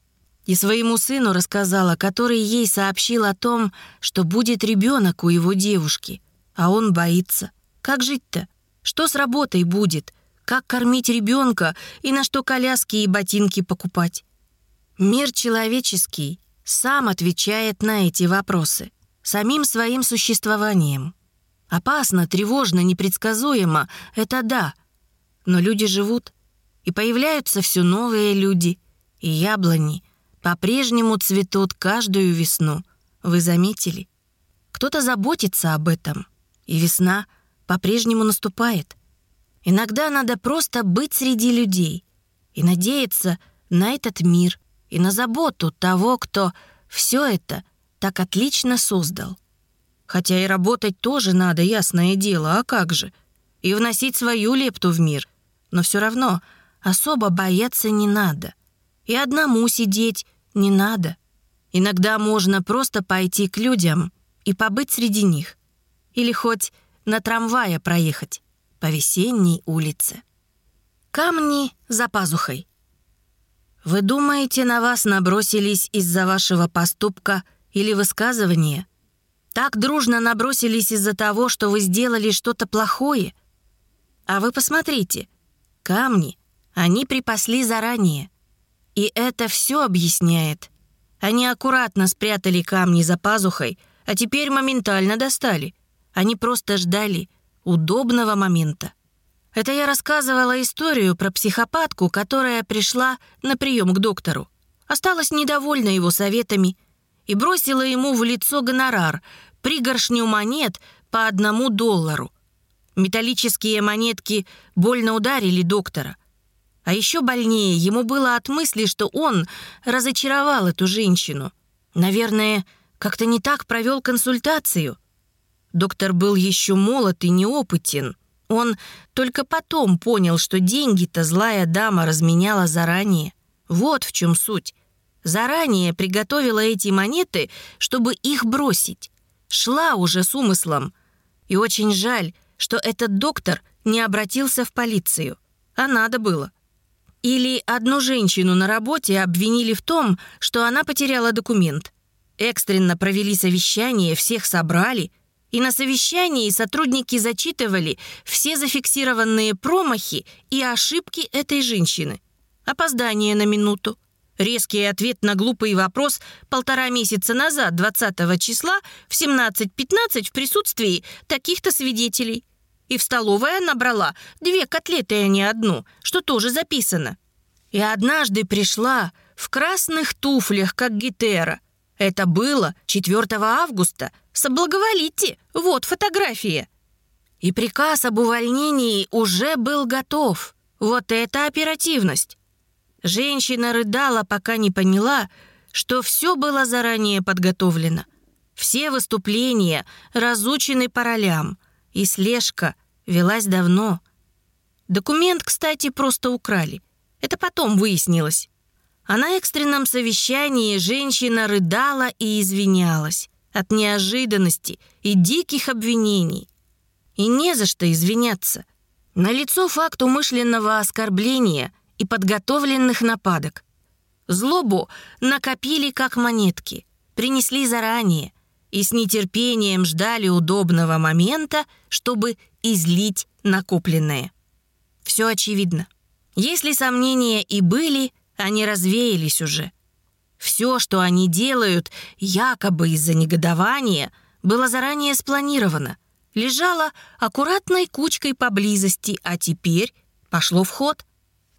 И своему сыну рассказала, который ей сообщил о том, что будет ребенок у его девушки. А он боится. Как жить-то? Что с работой будет? Как кормить ребенка и на что коляски и ботинки покупать? Мир человеческий сам отвечает на эти вопросы. Самим своим существованием. Опасно, тревожно, непредсказуемо — это да. Но люди живут, и появляются все новые люди, и яблони — по-прежнему цветут каждую весну. Вы заметили? Кто-то заботится об этом, и весна по-прежнему наступает. Иногда надо просто быть среди людей и надеяться на этот мир и на заботу того, кто все это так отлично создал. Хотя и работать тоже надо, ясное дело, а как же? И вносить свою лепту в мир. Но все равно особо бояться не надо. И одному сидеть не надо. Иногда можно просто пойти к людям и побыть среди них. Или хоть на трамвае проехать по весенней улице. Камни за пазухой. Вы думаете, на вас набросились из-за вашего поступка или высказывания? Так дружно набросились из-за того, что вы сделали что-то плохое? А вы посмотрите, камни они припасли заранее. И это все объясняет. Они аккуратно спрятали камни за пазухой, а теперь моментально достали. Они просто ждали удобного момента. Это я рассказывала историю про психопатку, которая пришла на прием к доктору. Осталась недовольна его советами и бросила ему в лицо гонорар, пригоршню монет по одному доллару. Металлические монетки больно ударили доктора — а еще больнее ему было от мысли, что он разочаровал эту женщину. Наверное, как-то не так провел консультацию. Доктор был еще молод и неопытен. Он только потом понял, что деньги-то злая дама разменяла заранее. Вот в чем суть. Заранее приготовила эти монеты, чтобы их бросить. Шла уже с умыслом. И очень жаль, что этот доктор не обратился в полицию. А надо было. Или одну женщину на работе обвинили в том, что она потеряла документ. Экстренно провели совещание, всех собрали, и на совещании сотрудники зачитывали все зафиксированные промахи и ошибки этой женщины. Опоздание на минуту. Резкий ответ на глупый вопрос полтора месяца назад, 20 числа, в 17.15 в присутствии таких-то свидетелей – и в столовой она брала две котлеты, а не одну, что тоже записано. И однажды пришла в красных туфлях, как Гетера. Это было 4 августа. Соблаговолите, вот фотография. И приказ об увольнении уже был готов. Вот это оперативность! Женщина рыдала, пока не поняла, что все было заранее подготовлено. Все выступления разучены по ролям, и слежка велась давно. Документ, кстати, просто украли. Это потом выяснилось. А на экстренном совещании женщина рыдала и извинялась от неожиданности и диких обвинений. И не за что извиняться. Налицо факт умышленного оскорбления и подготовленных нападок. Злобу накопили как монетки, принесли заранее и с нетерпением ждали удобного момента, чтобы излить накопленное. Все очевидно. Если сомнения и были, они развеялись уже. Все, что они делают, якобы из-за негодования, было заранее спланировано. Лежало аккуратной кучкой поблизости, а теперь пошло в ход.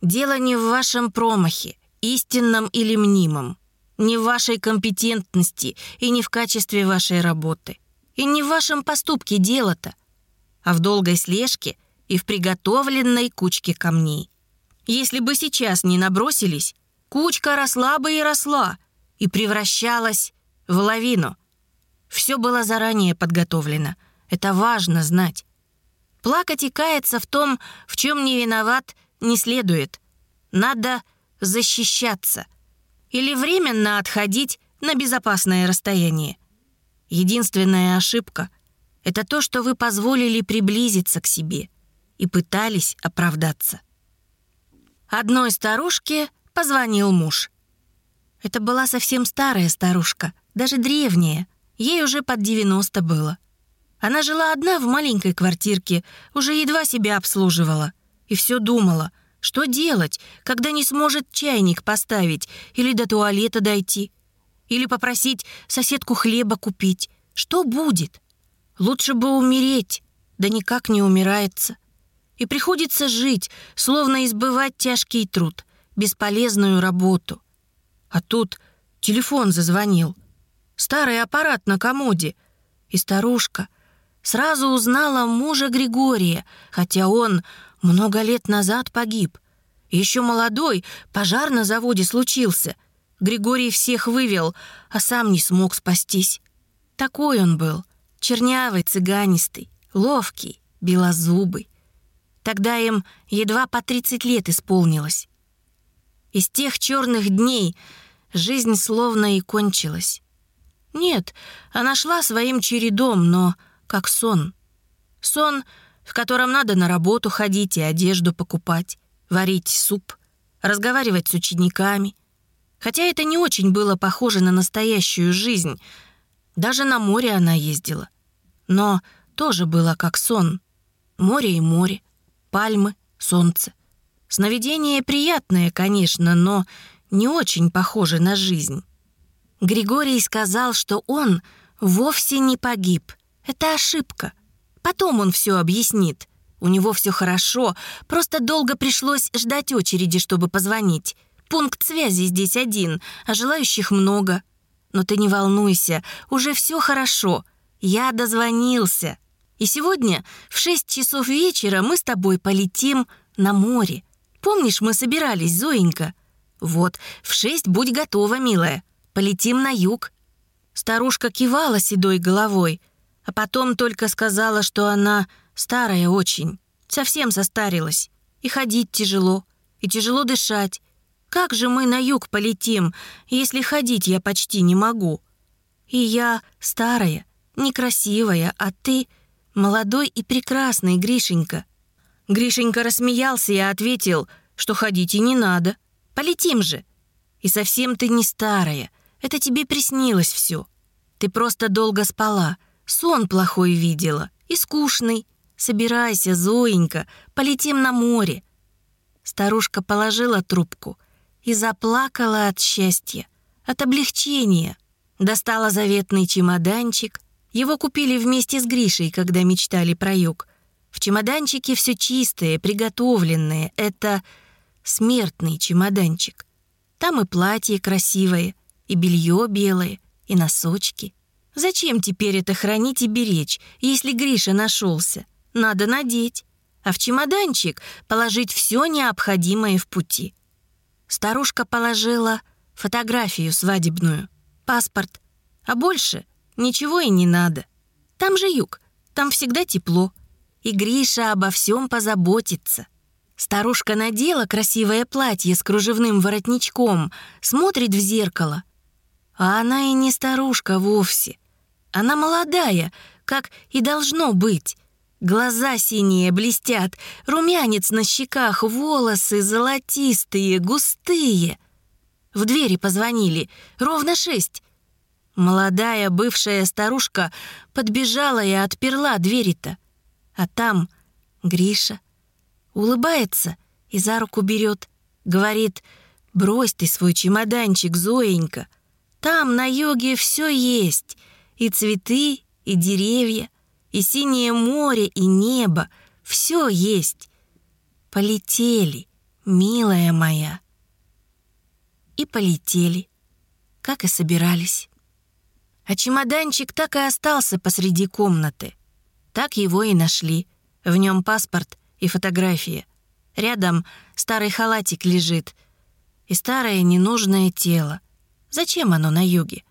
Дело не в вашем промахе, истинном или мнимом, не в вашей компетентности и не в качестве вашей работы, и не в вашем поступке дело-то, а в долгой слежке и в приготовленной кучке камней. Если бы сейчас не набросились, кучка росла бы и росла, и превращалась в лавину. Все было заранее подготовлено. Это важно знать. Плакать и каяться в том, в чем не виноват, не следует. Надо защищаться. Или временно отходить на безопасное расстояние. Единственная ошибка — это то, что вы позволили приблизиться к себе и пытались оправдаться. Одной старушке позвонил муж. Это была совсем старая старушка, даже древняя. Ей уже под 90 было. Она жила одна в маленькой квартирке, уже едва себя обслуживала. И все думала, что делать, когда не сможет чайник поставить или до туалета дойти. Или попросить соседку хлеба купить. Что будет? Лучше бы умереть, да никак не умирается и приходится жить, словно избывать тяжкий труд, бесполезную работу. А тут телефон зазвонил. Старый аппарат на комоде. И старушка сразу узнала мужа Григория, хотя он много лет назад погиб. Еще молодой, пожар на заводе случился. Григорий всех вывел, а сам не смог спастись. Такой он был, чернявый, цыганистый, ловкий, белозубый. Тогда им едва по 30 лет исполнилось. Из тех черных дней жизнь словно и кончилась. Нет, она шла своим чередом, но как сон. Сон, в котором надо на работу ходить и одежду покупать, варить суп, разговаривать с учениками. Хотя это не очень было похоже на настоящую жизнь. Даже на море она ездила. Но тоже было как сон. Море и море пальмы, солнце. Сновидение приятное, конечно, но не очень похоже на жизнь. Григорий сказал, что он вовсе не погиб. Это ошибка. Потом он все объяснит. У него все хорошо, просто долго пришлось ждать очереди, чтобы позвонить. Пункт связи здесь один, а желающих много. Но ты не волнуйся, уже все хорошо. Я дозвонился. И сегодня в 6 часов вечера мы с тобой полетим на море. Помнишь, мы собирались, Зоенька? Вот, в 6 будь готова, милая. Полетим на юг». Старушка кивала седой головой, а потом только сказала, что она старая очень, совсем состарилась. И ходить тяжело, и тяжело дышать. Как же мы на юг полетим, если ходить я почти не могу? И я старая, некрасивая, а ты молодой и прекрасный Гришенька. Гришенька рассмеялся и ответил, что ходить и не надо. Полетим же. И совсем ты не старая. Это тебе приснилось все. Ты просто долго спала, сон плохой видела и скучный. Собирайся, Зоенька, полетим на море. Старушка положила трубку и заплакала от счастья, от облегчения. Достала заветный чемоданчик, его купили вместе с Гришей, когда мечтали про юг. В чемоданчике все чистое, приготовленное. Это смертный чемоданчик. Там и платье красивое, и белье белое, и носочки. Зачем теперь это хранить и беречь, если Гриша нашелся? надо надеть, а в чемоданчик положить все необходимое в пути. Старушка положила фотографию свадебную, паспорт, а больше ничего и не надо. Там же юг, там всегда тепло, и Гриша обо всем позаботится. Старушка надела красивое платье с кружевным воротничком, смотрит в зеркало. А она и не старушка вовсе. Она молодая, как и должно быть. Глаза синие блестят, румянец на щеках, волосы золотистые, густые. В двери позвонили, ровно шесть. Молодая бывшая старушка подбежала и отперла двери-то. А там Гриша улыбается и за руку берет. Говорит, брось ты свой чемоданчик, Зоенька. Там на юге все есть. И цветы, и деревья, и синее море, и небо. Все есть. Полетели, милая моя. И полетели, как и собирались. А чемоданчик так и остался посреди комнаты. Так его и нашли. В нем паспорт и фотография. Рядом старый халатик лежит и старое ненужное тело. Зачем оно на юге?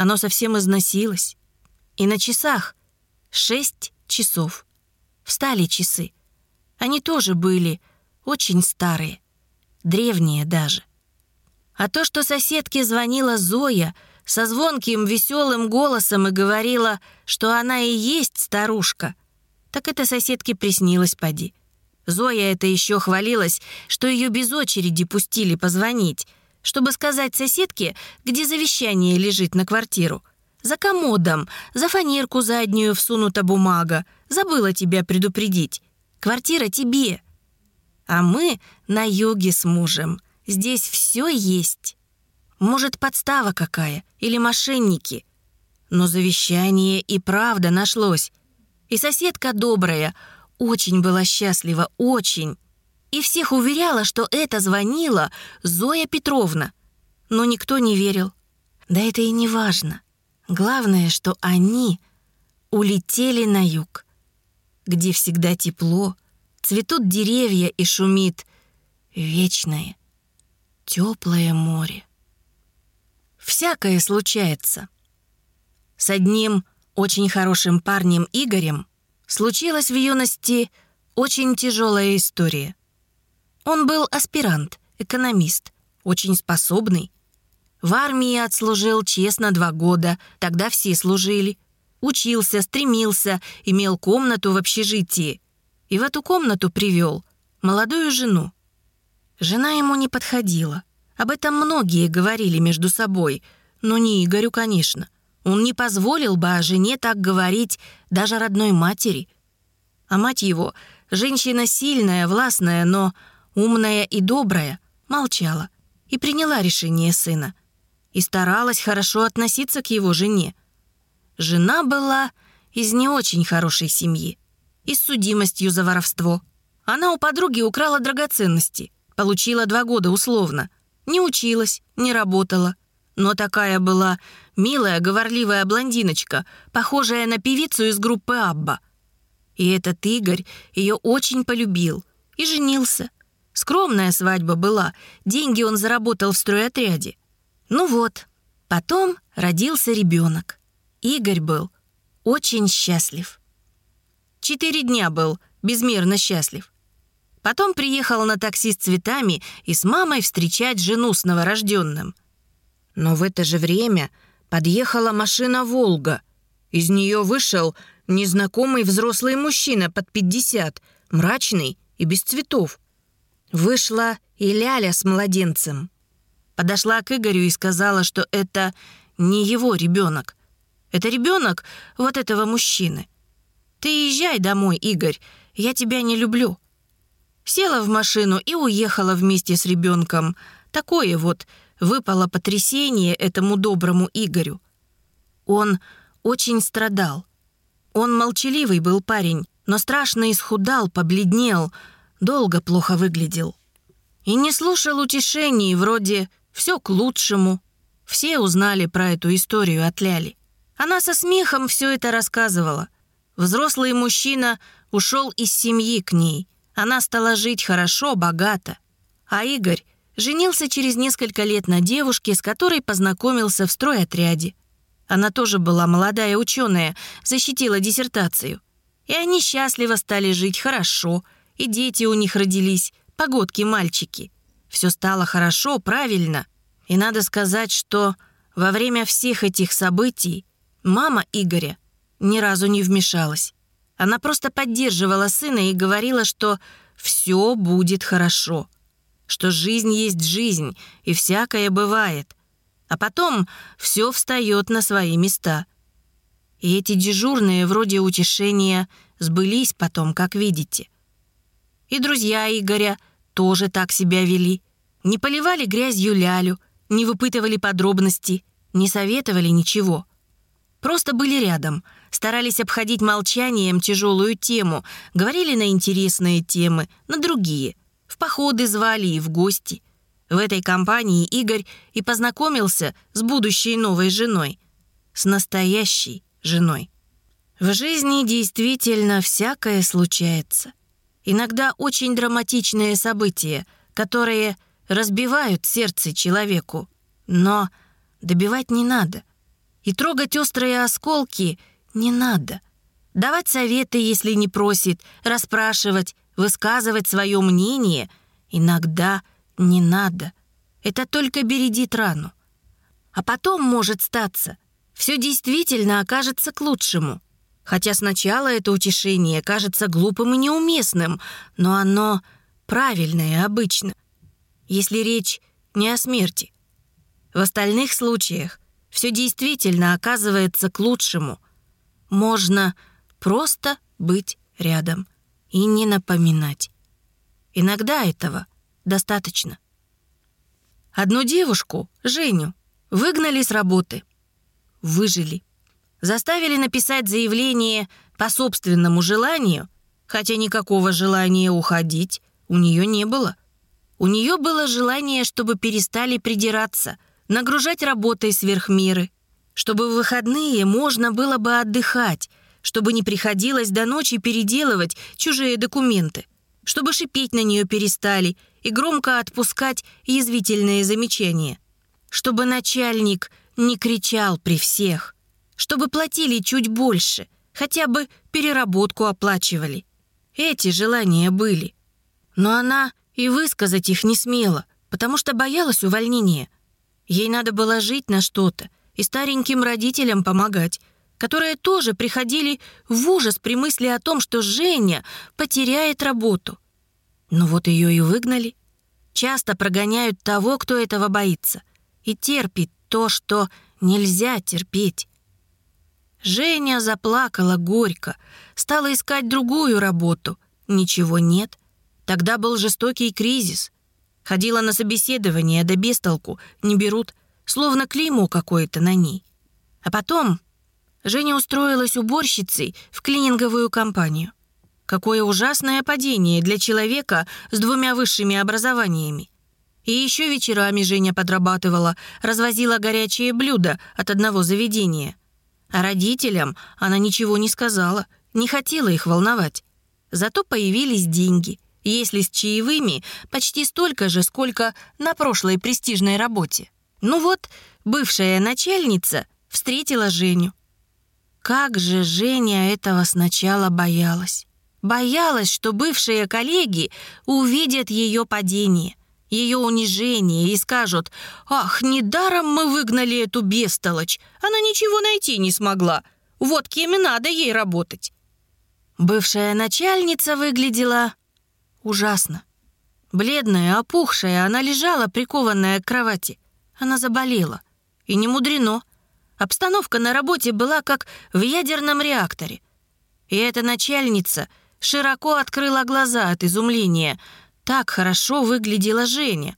Оно совсем износилось. И на часах шесть часов. Встали часы. Они тоже были очень старые, древние даже. А то, что соседке звонила Зоя со звонким веселым голосом и говорила, что она и есть старушка, так это соседке приснилось поди. Зоя это еще хвалилась, что ее без очереди пустили позвонить, чтобы сказать соседке, где завещание лежит на квартиру. За комодом, за фанерку заднюю всунута бумага. Забыла тебя предупредить. Квартира тебе. А мы на юге с мужем. Здесь все есть. Может, подстава какая или мошенники. Но завещание и правда нашлось. И соседка добрая — очень была счастлива, очень. И всех уверяла, что это звонила Зоя Петровна. Но никто не верил. Да это и не важно. Главное, что они улетели на юг, где всегда тепло, цветут деревья и шумит вечное, теплое море. Всякое случается. С одним очень хорошим парнем Игорем случилась в юности очень тяжелая история. Он был аспирант, экономист, очень способный. В армии отслужил честно два года, тогда все служили. Учился, стремился, имел комнату в общежитии. И в эту комнату привел молодую жену. Жена ему не подходила. Об этом многие говорили между собой, но не Игорю, конечно. Он не позволил бы о жене так говорить даже родной матери. А мать его, женщина сильная, властная, но умная и добрая, молчала и приняла решение сына. И старалась хорошо относиться к его жене. Жена была из не очень хорошей семьи и с судимостью за воровство. Она у подруги украла драгоценности, получила два года условно. Не училась, не работала, но такая была милая, говорливая блондиночка, похожая на певицу из группы «Абба». И этот Игорь ее очень полюбил и женился. Скромная свадьба была, деньги он заработал в стройотряде. Ну вот, потом родился ребенок. Игорь был очень счастлив. Четыре дня был безмерно счастлив. Потом приехал на такси с цветами и с мамой встречать жену с новорожденным. Но в это же время подъехала машина «Волга». Из нее вышел незнакомый взрослый мужчина под 50, мрачный и без цветов. Вышла и Ляля с младенцем. Подошла к Игорю и сказала, что это не его ребенок. Это ребенок вот этого мужчины. Ты езжай домой, Игорь, я тебя не люблю. Села в машину и уехала вместе с ребенком. Такое вот выпало потрясение этому доброму Игорю. Он очень страдал. Он молчаливый был парень, но страшно исхудал, побледнел, долго плохо выглядел. И не слушал утешений вроде «все к лучшему». Все узнали про эту историю от Ляли. Она со смехом все это рассказывала. Взрослый мужчина ушел из семьи к ней. Она стала жить хорошо, богато. А Игорь женился через несколько лет на девушке, с которой познакомился в стройотряде. Она тоже была молодая ученая, защитила диссертацию. И они счастливо стали жить хорошо, и дети у них родились, погодки-мальчики. Все стало хорошо, правильно. И надо сказать, что во время всех этих событий мама Игоря ни разу не вмешалась. Она просто поддерживала сына и говорила, что все будет хорошо, что жизнь есть жизнь, и всякое бывает. А потом все встает на свои места. И эти дежурные вроде утешения сбылись потом, как видите. И друзья Игоря тоже так себя вели. Не поливали грязью лялю, не выпытывали подробности, не советовали ничего. Просто были рядом, старались обходить молчанием тяжелую тему, говорили на интересные темы, на другие. В походы звали и в гости. В этой компании Игорь и познакомился с будущей новой женой. С настоящей женой. В жизни действительно всякое случается. Иногда очень драматичные события, которые разбивают сердце человеку. Но добивать не надо. И трогать острые осколки не надо. Давать советы, если не просит, расспрашивать, высказывать свое мнение иногда не надо. Это только бередит рану. А потом может статься. Все действительно окажется к лучшему. Хотя сначала это утешение кажется глупым и неуместным, но оно правильное обычно. Если речь не о смерти. В остальных случаях все действительно оказывается к лучшему. Можно просто быть рядом и не напоминать. Иногда этого достаточно. Одну девушку, Женю, выгнали с работы. Выжили. Заставили написать заявление по собственному желанию, хотя никакого желания уходить у нее не было. У нее было желание, чтобы перестали придираться – нагружать работой сверх меры, чтобы в выходные можно было бы отдыхать, чтобы не приходилось до ночи переделывать чужие документы, чтобы шипеть на нее перестали и громко отпускать язвительные замечания, чтобы начальник не кричал при всех, чтобы платили чуть больше, хотя бы переработку оплачивали. Эти желания были. Но она и высказать их не смела, потому что боялась увольнения – Ей надо было жить на что-то и стареньким родителям помогать, которые тоже приходили в ужас при мысли о том, что Женя потеряет работу. Но вот ее и выгнали. Часто прогоняют того, кто этого боится, и терпит то, что нельзя терпеть. Женя заплакала горько, стала искать другую работу. Ничего нет. Тогда был жестокий кризис — Ходила на собеседование, да без толку, не берут, словно клеймо какое-то на ней. А потом Женя устроилась уборщицей в клининговую компанию. Какое ужасное падение для человека с двумя высшими образованиями. И еще вечерами Женя подрабатывала, развозила горячие блюда от одного заведения. А родителям она ничего не сказала, не хотела их волновать. Зато появились деньги — если с чаевыми почти столько же, сколько на прошлой престижной работе. Ну вот, бывшая начальница встретила Женю. Как же Женя этого сначала боялась. Боялась, что бывшие коллеги увидят ее падение, ее унижение и скажут «Ах, недаром мы выгнали эту бестолочь, она ничего найти не смогла, вот кем и надо ей работать». Бывшая начальница выглядела Ужасно. Бледная, опухшая, она лежала, прикованная к кровати. Она заболела. И не мудрено. Обстановка на работе была как в ядерном реакторе. И эта начальница широко открыла глаза от изумления. Так хорошо выглядела Женя.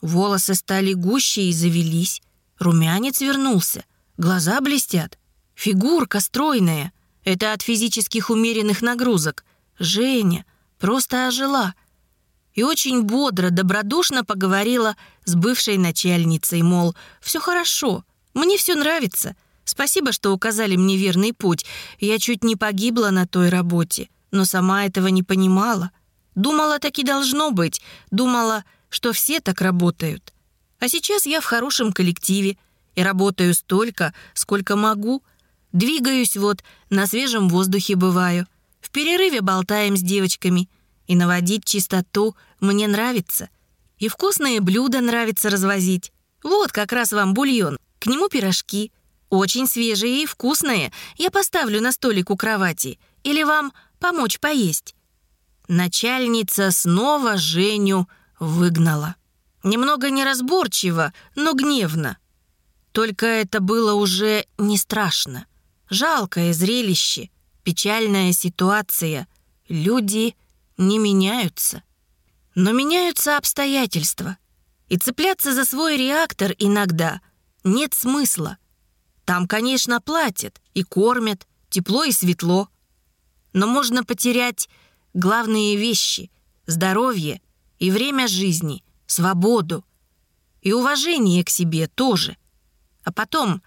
Волосы стали гуще и завелись. Румянец вернулся. Глаза блестят. Фигурка стройная. Это от физических умеренных нагрузок. Женя — просто ожила и очень бодро, добродушно поговорила с бывшей начальницей, мол, все хорошо, мне все нравится, спасибо, что указали мне верный путь, я чуть не погибла на той работе, но сама этого не понимала. Думала, так и должно быть. Думала, что все так работают. А сейчас я в хорошем коллективе и работаю столько, сколько могу. Двигаюсь вот, на свежем воздухе бываю. В перерыве болтаем с девочками. И наводить чистоту мне нравится. И вкусные блюда нравится развозить. Вот как раз вам бульон. К нему пирожки. Очень свежие и вкусные. Я поставлю на столик у кровати. Или вам помочь поесть?» Начальница снова Женю выгнала. Немного неразборчиво, но гневно. Только это было уже не страшно. Жалкое зрелище, печальная ситуация. Люди не меняются. Но меняются обстоятельства. И цепляться за свой реактор иногда нет смысла. Там, конечно, платят и кормят, тепло и светло. Но можно потерять главные вещи — здоровье и время жизни, свободу. И уважение к себе тоже. А потом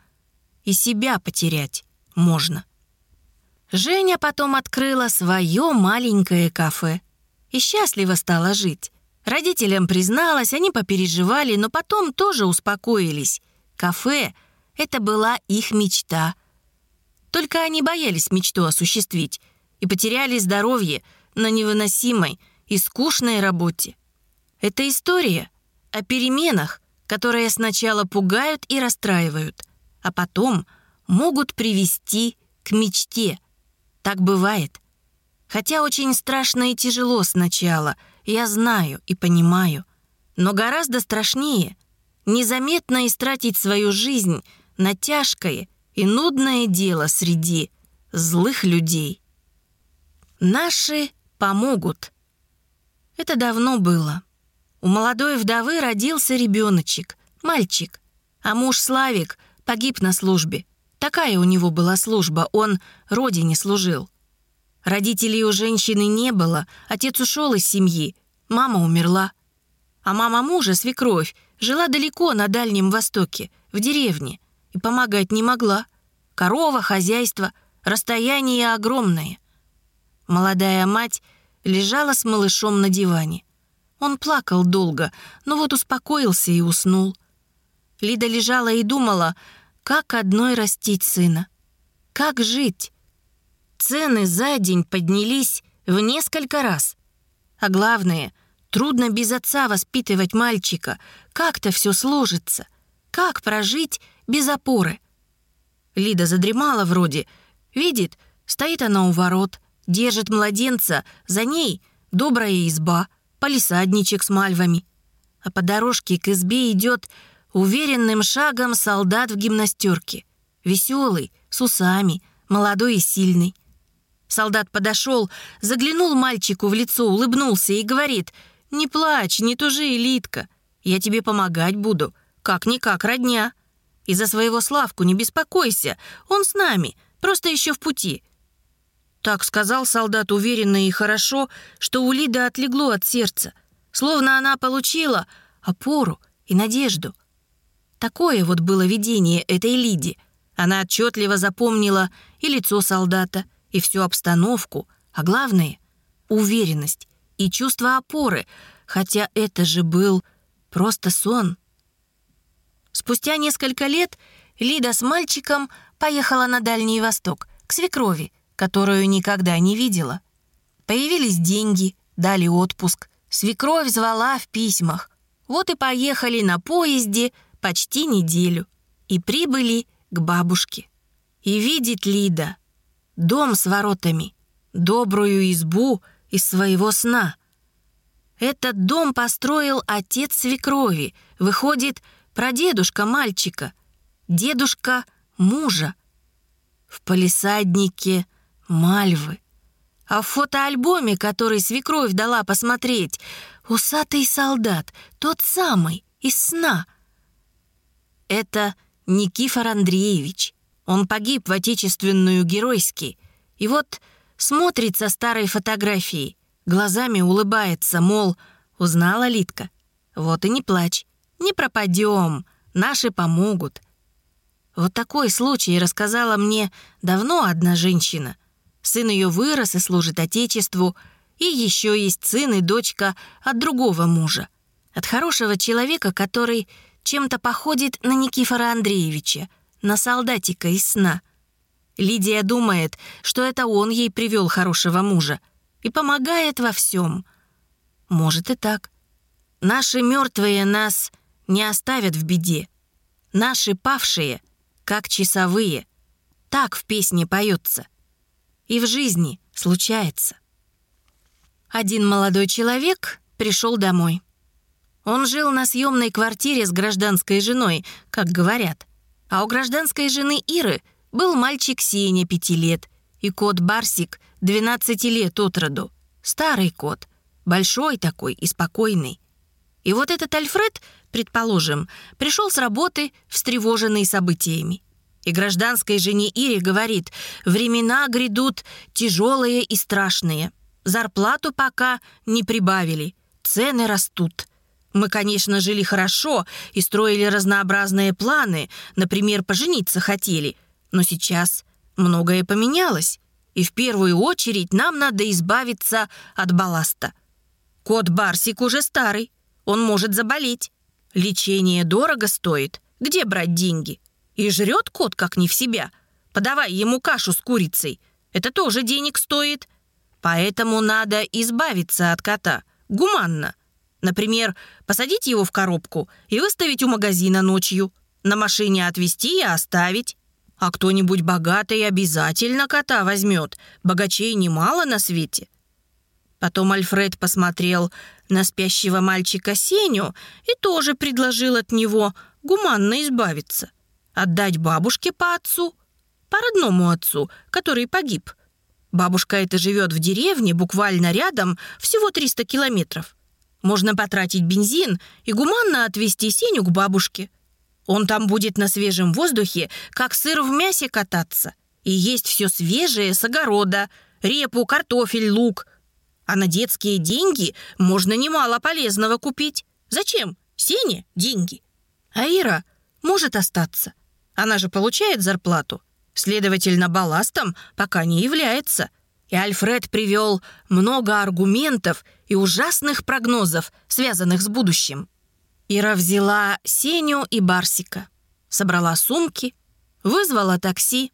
и себя потерять можно. Женя потом открыла свое маленькое кафе и счастливо стала жить. Родителям призналась, они попереживали, но потом тоже успокоились. Кафе — это была их мечта. Только они боялись мечту осуществить и потеряли здоровье на невыносимой и скучной работе. Это история о переменах, которые сначала пугают и расстраивают, а потом могут привести к мечте. Так бывает. Хотя очень страшно и тяжело сначала, я знаю и понимаю. Но гораздо страшнее незаметно истратить свою жизнь на тяжкое и нудное дело среди злых людей. Наши помогут. Это давно было. У молодой вдовы родился ребеночек, мальчик, а муж Славик погиб на службе. Такая у него была служба, он родине служил. Родителей у женщины не было, отец ушел из семьи, мама умерла. А мама мужа, свекровь, жила далеко на Дальнем Востоке, в деревне, и помогать не могла. Корова, хозяйство, расстояние огромное. Молодая мать лежала с малышом на диване. Он плакал долго, но вот успокоился и уснул. Лида лежала и думала, как одной растить сына. Как жить? Цены за день поднялись в несколько раз. А главное, трудно без отца воспитывать мальчика. Как-то все сложится. Как прожить без опоры? Лида задремала вроде. Видит, стоит она у ворот, держит младенца, за ней добрая изба — полисадничек с мальвами. А по дорожке к избе идет уверенным шагом солдат в гимнастерке. Веселый, с усами, молодой и сильный. Солдат подошел, заглянул мальчику в лицо, улыбнулся и говорит, «Не плачь, не тужи, Элитка, я тебе помогать буду, как-никак родня. И за своего Славку не беспокойся, он с нами, просто еще в пути. Так сказал солдат уверенно и хорошо, что у Лиды отлегло от сердца, словно она получила опору и надежду. Такое вот было видение этой Лиди. Она отчетливо запомнила и лицо солдата, и всю обстановку, а главное — уверенность и чувство опоры, хотя это же был просто сон. Спустя несколько лет Лида с мальчиком поехала на Дальний Восток, к свекрови, которую никогда не видела. Появились деньги, дали отпуск. Свекровь звала в письмах. Вот и поехали на поезде почти неделю. И прибыли к бабушке. И видит Лида дом с воротами, добрую избу из своего сна. Этот дом построил отец свекрови, выходит, прадедушка мальчика, дедушка мужа. В палисаднике Мальвы. А в фотоальбоме, который свекровь дала посмотреть, усатый солдат, тот самый, из сна. Это Никифор Андреевич. Он погиб в Отечественную геройски. И вот смотрит со старой фотографией, глазами улыбается, мол, узнала Литка. Вот и не плачь, не пропадем, наши помогут. Вот такой случай рассказала мне давно одна женщина — Сын ее вырос и служит Отечеству. И еще есть сын и дочка от другого мужа. От хорошего человека, который чем-то походит на Никифора Андреевича, на солдатика из сна. Лидия думает, что это он ей привел хорошего мужа и помогает во всем. Может и так. Наши мертвые нас не оставят в беде. Наши павшие, как часовые. Так в песне поется. И в жизни случается. Один молодой человек пришел домой. Он жил на съемной квартире с гражданской женой, как говорят. А у гражданской жены Иры был мальчик Сеня пяти лет и кот Барсик 12 лет от роду. Старый кот, большой такой и спокойный. И вот этот Альфред, предположим, пришел с работы, встревоженный событиями. И гражданской жене Ире говорит, времена грядут тяжелые и страшные. Зарплату пока не прибавили, цены растут. Мы, конечно, жили хорошо и строили разнообразные планы, например, пожениться хотели, но сейчас многое поменялось, и в первую очередь нам надо избавиться от балласта. Кот Барсик уже старый, он может заболеть. Лечение дорого стоит, где брать деньги? И жрет кот как не в себя. Подавай ему кашу с курицей. Это тоже денег стоит. Поэтому надо избавиться от кота. Гуманно. Например, посадить его в коробку и выставить у магазина ночью. На машине отвезти и оставить. А кто-нибудь богатый обязательно кота возьмет. Богачей немало на свете. Потом Альфред посмотрел на спящего мальчика Сеню и тоже предложил от него гуманно избавиться отдать бабушке по отцу, по родному отцу, который погиб. Бабушка эта живет в деревне, буквально рядом, всего 300 километров. Можно потратить бензин и гуманно отвезти Сеню к бабушке. Он там будет на свежем воздухе, как сыр в мясе кататься. И есть все свежее с огорода, репу, картофель, лук. А на детские деньги можно немало полезного купить. Зачем? Сене деньги. А Ира может остаться. Она же получает зарплату. Следовательно, балластом пока не является. И Альфред привел много аргументов и ужасных прогнозов, связанных с будущим. Ира взяла Сеню и Барсика, собрала сумки, вызвала такси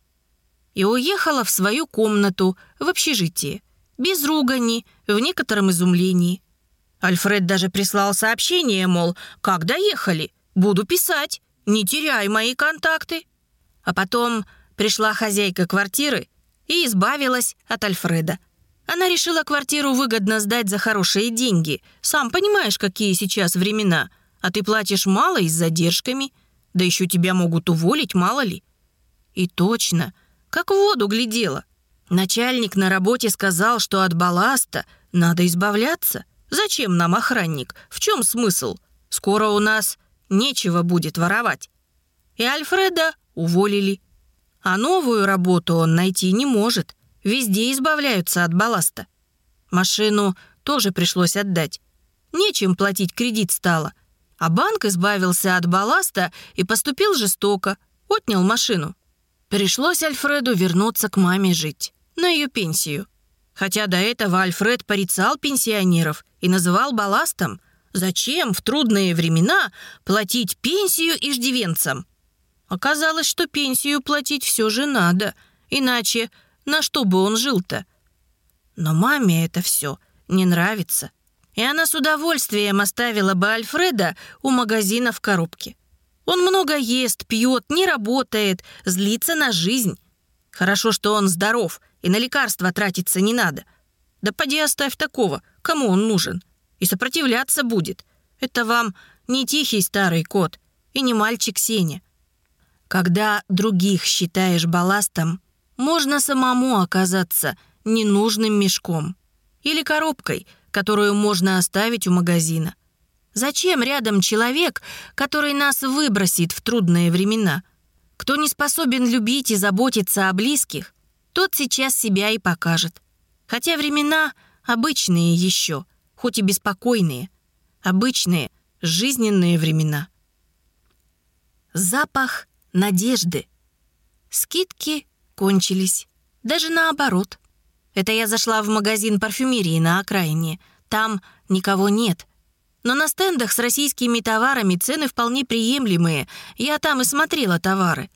и уехала в свою комнату в общежитие, без ругани, в некотором изумлении. Альфред даже прислал сообщение, мол, как доехали, буду писать. Не теряй мои контакты. А потом пришла хозяйка квартиры и избавилась от Альфреда. Она решила квартиру выгодно сдать за хорошие деньги. Сам понимаешь, какие сейчас времена. А ты платишь мало и с задержками. Да еще тебя могут уволить, мало ли. И точно, как в воду глядела. Начальник на работе сказал, что от балласта надо избавляться. Зачем нам охранник? В чем смысл? Скоро у нас нечего будет воровать. И Альфреда уволили. А новую работу он найти не может. Везде избавляются от балласта. Машину тоже пришлось отдать. Нечем платить кредит стало. А банк избавился от балласта и поступил жестоко. Отнял машину. Пришлось Альфреду вернуться к маме жить. На ее пенсию. Хотя до этого Альфред порицал пенсионеров и называл балластом – Зачем в трудные времена платить пенсию иждивенцам? Оказалось, что пенсию платить все же надо, иначе на что бы он жил-то? Но маме это все не нравится. И она с удовольствием оставила бы Альфреда у магазина в коробке. Он много ест, пьет, не работает, злится на жизнь. Хорошо, что он здоров, и на лекарства тратиться не надо. Да поди оставь такого, кому он нужен и сопротивляться будет. Это вам не тихий старый кот и не мальчик Сеня. Когда других считаешь балластом, можно самому оказаться ненужным мешком или коробкой, которую можно оставить у магазина. Зачем рядом человек, который нас выбросит в трудные времена? Кто не способен любить и заботиться о близких, тот сейчас себя и покажет. Хотя времена обычные еще — хоть и беспокойные, обычные, жизненные времена. Запах надежды. Скидки кончились. Даже наоборот. Это я зашла в магазин парфюмерии на окраине. Там никого нет. Но на стендах с российскими товарами цены вполне приемлемые. Я там и смотрела товары.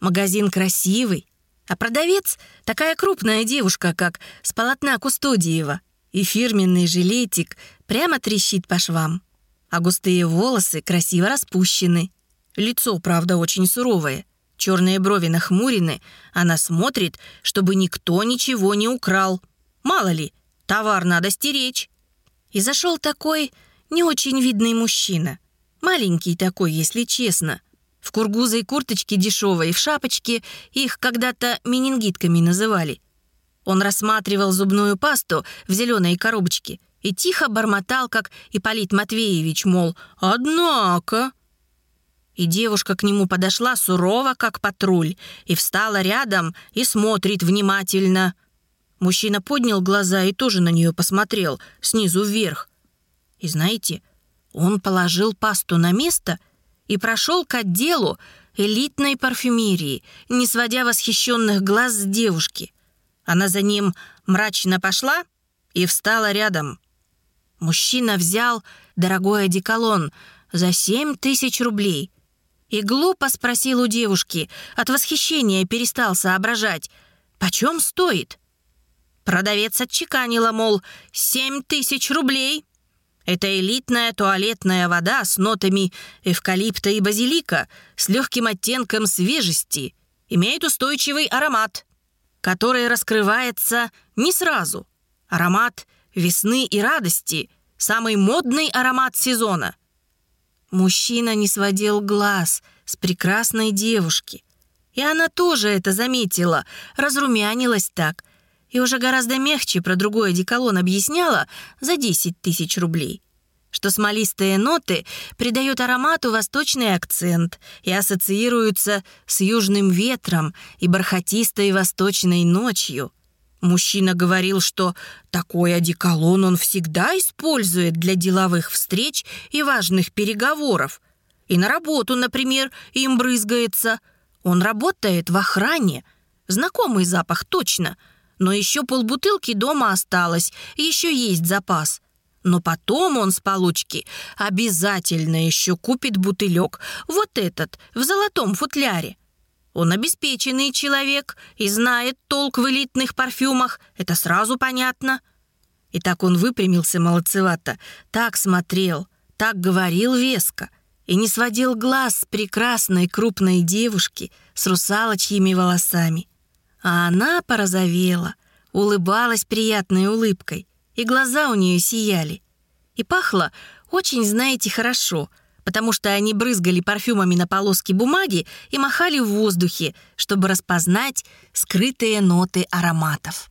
Магазин красивый, а продавец — такая крупная девушка, как с полотна Кустодиева. И фирменный жилетик прямо трещит по швам. А густые волосы красиво распущены. Лицо, правда, очень суровое. Черные брови нахмурены. Она смотрит, чтобы никто ничего не украл. Мало ли, товар надо стеречь. И зашел такой не очень видный мужчина. Маленький такой, если честно. В кургузой курточке дешевой, в шапочке их когда-то менингитками называли. Он рассматривал зубную пасту в зеленой коробочке и тихо бормотал, как Ипполит Матвеевич, мол, «Однако...» И девушка к нему подошла сурово, как патруль, и встала рядом и смотрит внимательно. Мужчина поднял глаза и тоже на нее посмотрел, снизу вверх. И знаете, он положил пасту на место и прошел к отделу элитной парфюмерии, не сводя восхищенных глаз с девушки. Она за ним мрачно пошла и встала рядом. Мужчина взял дорогой одеколон за семь тысяч рублей и глупо спросил у девушки, от восхищения перестал соображать, почем стоит. Продавец отчеканила, мол, семь тысяч рублей. Это элитная туалетная вода с нотами эвкалипта и базилика, с легким оттенком свежести, имеет устойчивый аромат, который раскрывается не сразу. Аромат весны и радости, самый модный аромат сезона. Мужчина не сводил глаз с прекрасной девушки. И она тоже это заметила, разрумянилась так. И уже гораздо мягче про другой одеколон объясняла за 10 тысяч рублей. Что смолистые ноты придают аромату восточный акцент и ассоциируются с южным ветром и бархатистой восточной ночью – Мужчина говорил, что такой одеколон он всегда использует для деловых встреч и важных переговоров. И на работу, например, им брызгается. Он работает в охране. Знакомый запах точно. Но еще полбутылки дома осталось, еще есть запас. Но потом он с получки обязательно еще купит бутылек, вот этот, в золотом футляре. Он обеспеченный человек и знает толк в элитных парфюмах, это сразу понятно. И так он выпрямился молодцевато, так смотрел, так говорил веско и не сводил глаз с прекрасной крупной девушки с русалочьими волосами. А она порозовела, улыбалась приятной улыбкой, и глаза у нее сияли. И пахло очень, знаете, хорошо — потому что они брызгали парфюмами на полоски бумаги и махали в воздухе, чтобы распознать скрытые ноты ароматов.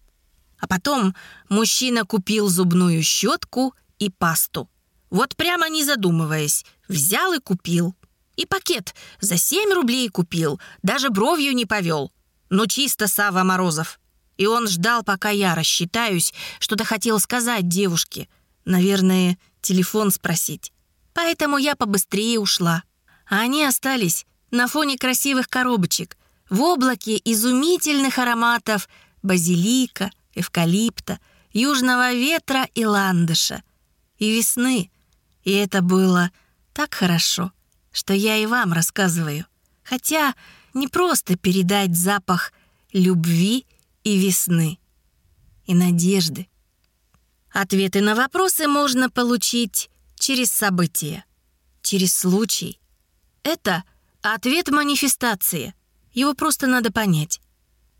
А потом мужчина купил зубную щетку и пасту. Вот прямо не задумываясь, взял и купил. И пакет за 7 рублей купил, даже бровью не повел. Ну чисто Сава Морозов. И он ждал, пока я рассчитаюсь, что-то хотел сказать девушке. Наверное, телефон спросить поэтому я побыстрее ушла. А они остались на фоне красивых коробочек, в облаке изумительных ароматов базилика, эвкалипта, южного ветра и ландыша. И весны. И это было так хорошо, что я и вам рассказываю. Хотя не просто передать запах любви и весны, и надежды. Ответы на вопросы можно получить через событие, через случай. Это ответ манифестации. Его просто надо понять.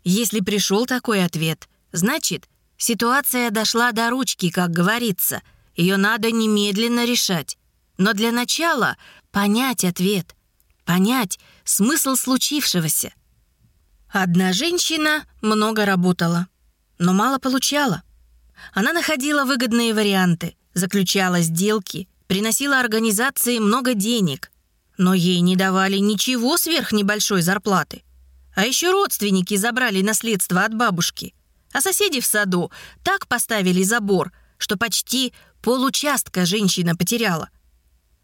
Если пришел такой ответ, значит, ситуация дошла до ручки, как говорится. Ее надо немедленно решать. Но для начала понять ответ, понять смысл случившегося. Одна женщина много работала, но мало получала. Она находила выгодные варианты, заключала сделки, приносила организации много денег, но ей не давали ничего сверх небольшой зарплаты. А еще родственники забрали наследство от бабушки. А соседи в саду так поставили забор, что почти получастка женщина потеряла.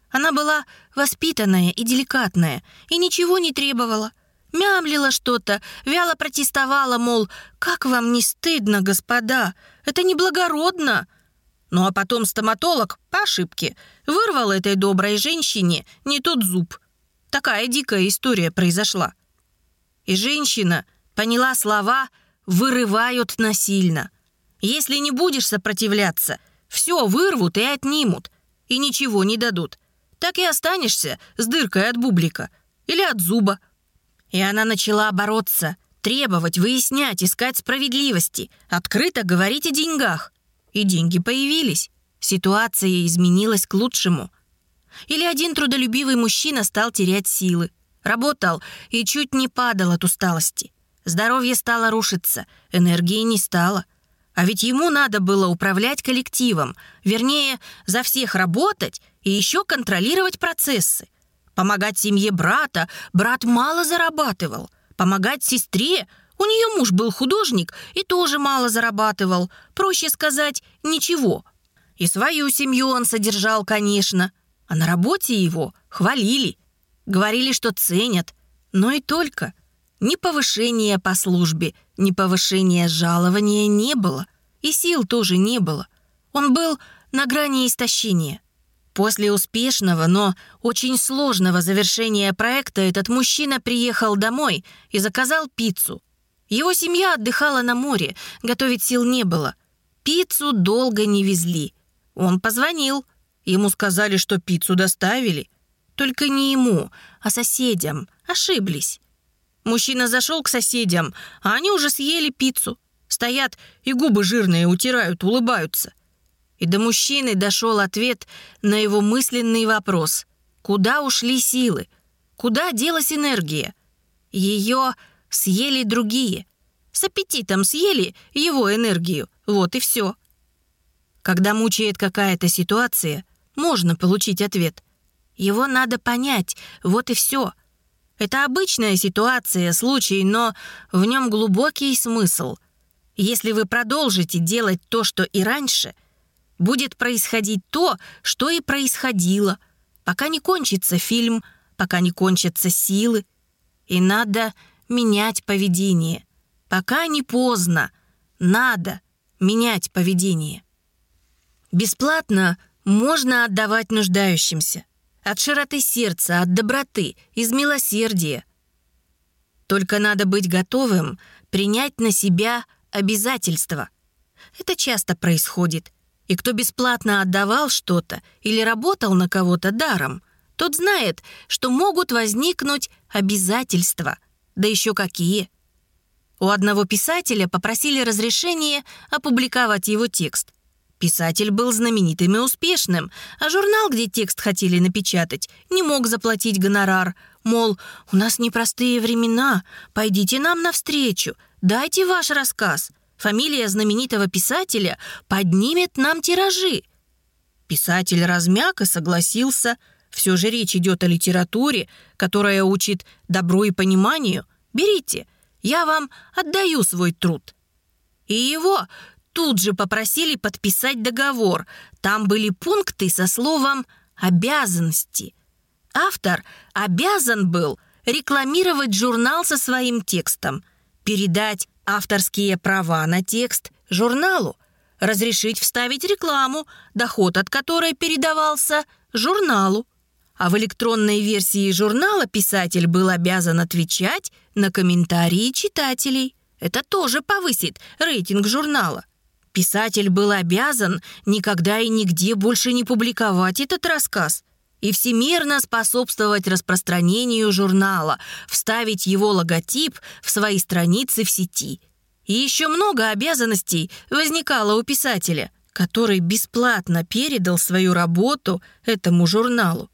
Она была воспитанная и деликатная, и ничего не требовала. Мямлила что-то, вяло протестовала, мол, «Как вам не стыдно, господа? Это неблагородно!» Ну а потом стоматолог, по ошибке, вырвал этой доброй женщине не тот зуб. Такая дикая история произошла. И женщина поняла слова «вырывают насильно». Если не будешь сопротивляться, все вырвут и отнимут, и ничего не дадут. Так и останешься с дыркой от бублика или от зуба. И она начала бороться, требовать, выяснять, искать справедливости, открыто говорить о деньгах. И деньги появились. Ситуация изменилась к лучшему. Или один трудолюбивый мужчина стал терять силы. Работал и чуть не падал от усталости. Здоровье стало рушиться, энергии не стало. А ведь ему надо было управлять коллективом, вернее, за всех работать и еще контролировать процессы. Помогать семье брата брат мало зарабатывал. Помогать сестре у нее муж был художник и тоже мало зарабатывал. Проще сказать, ничего. И свою семью он содержал, конечно. А на работе его хвалили. Говорили, что ценят. Но и только. Ни повышения по службе, ни повышения жалования не было. И сил тоже не было. Он был на грани истощения. После успешного, но очень сложного завершения проекта этот мужчина приехал домой и заказал пиццу. Его семья отдыхала на море, готовить сил не было. Пиццу долго не везли. Он позвонил. Ему сказали, что пиццу доставили. Только не ему, а соседям. Ошиблись. Мужчина зашел к соседям, а они уже съели пиццу. Стоят и губы жирные утирают, улыбаются. И до мужчины дошел ответ на его мысленный вопрос. Куда ушли силы? Куда делась энергия? Ее съели другие. С аппетитом съели его энергию. Вот и все. Когда мучает какая-то ситуация, можно получить ответ. Его надо понять, вот и все. Это обычная ситуация, случай, но в нем глубокий смысл. Если вы продолжите делать то, что и раньше – будет происходить то, что и происходило, пока не кончится фильм, пока не кончатся силы. И надо менять поведение. Пока не поздно, надо менять поведение. Бесплатно можно отдавать нуждающимся. От широты сердца, от доброты, из милосердия. Только надо быть готовым принять на себя обязательства. Это часто происходит – и кто бесплатно отдавал что-то или работал на кого-то даром, тот знает, что могут возникнуть обязательства. Да еще какие. У одного писателя попросили разрешения опубликовать его текст. Писатель был знаменитым и успешным, а журнал, где текст хотели напечатать, не мог заплатить гонорар. Мол, у нас непростые времена, пойдите нам навстречу, дайте ваш рассказ фамилия знаменитого писателя поднимет нам тиражи. Писатель размяк и согласился. Все же речь идет о литературе, которая учит добру и пониманию. Берите, я вам отдаю свой труд. И его тут же попросили подписать договор. Там были пункты со словом «обязанности». Автор обязан был рекламировать журнал со своим текстом, передать авторские права на текст журналу, разрешить вставить рекламу, доход от которой передавался журналу. А в электронной версии журнала писатель был обязан отвечать на комментарии читателей. Это тоже повысит рейтинг журнала. Писатель был обязан никогда и нигде больше не публиковать этот рассказ и всемирно способствовать распространению журнала, вставить его логотип в свои страницы в сети. И еще много обязанностей возникало у писателя, который бесплатно передал свою работу этому журналу.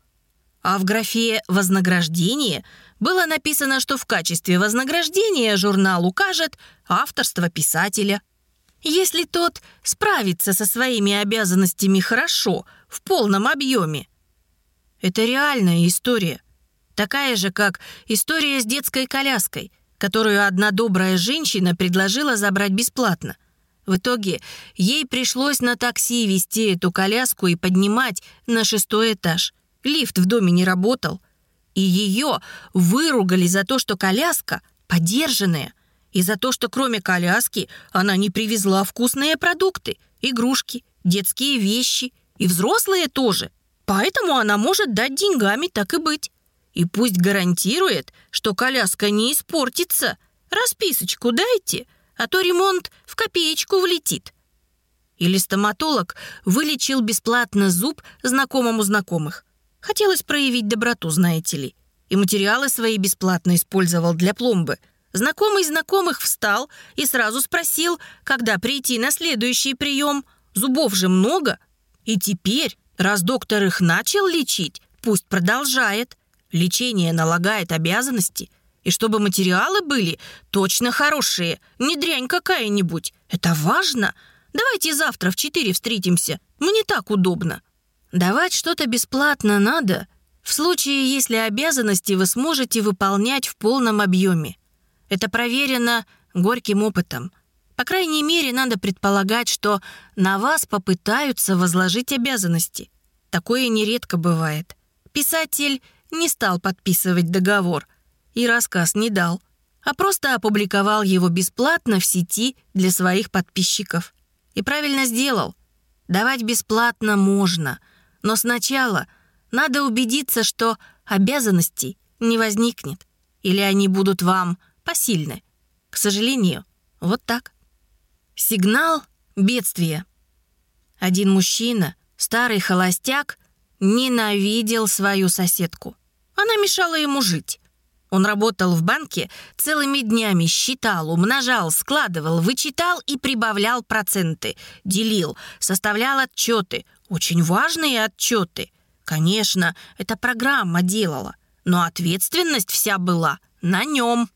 А в графе «Вознаграждение» было написано, что в качестве вознаграждения журнал укажет авторство писателя. Если тот справится со своими обязанностями хорошо, в полном объеме, это реальная история. Такая же, как история с детской коляской, которую одна добрая женщина предложила забрать бесплатно. В итоге ей пришлось на такси вести эту коляску и поднимать на шестой этаж. Лифт в доме не работал. И ее выругали за то, что коляска подержанная, и за то, что кроме коляски она не привезла вкусные продукты, игрушки, детские вещи и взрослые тоже. Поэтому она может дать деньгами, так и быть. И пусть гарантирует, что коляска не испортится. Расписочку дайте, а то ремонт в копеечку влетит. Или стоматолог вылечил бесплатно зуб знакомому знакомых. Хотелось проявить доброту, знаете ли. И материалы свои бесплатно использовал для пломбы. Знакомый знакомых встал и сразу спросил, когда прийти на следующий прием. Зубов же много. И теперь, раз доктор их начал лечить, пусть продолжает. Лечение налагает обязанности. И чтобы материалы были точно хорошие, не дрянь какая-нибудь. Это важно. Давайте завтра в четыре встретимся. Мне так удобно. Давать что-то бесплатно надо, в случае, если обязанности вы сможете выполнять в полном объеме. Это проверено горьким опытом. По крайней мере, надо предполагать, что на вас попытаются возложить обязанности. Такое нередко бывает. Писатель не стал подписывать договор и рассказ не дал, а просто опубликовал его бесплатно в сети для своих подписчиков. И правильно сделал. Давать бесплатно можно, но сначала надо убедиться, что обязанностей не возникнет, или они будут вам посильны. К сожалению, вот так. Сигнал бедствия. Один мужчина, старый холостяк, ненавидел свою соседку. Она мешала ему жить. Он работал в банке, целыми днями считал, умножал, складывал, вычитал и прибавлял проценты, делил, составлял отчеты, очень важные отчеты. Конечно, эта программа делала, но ответственность вся была на нем.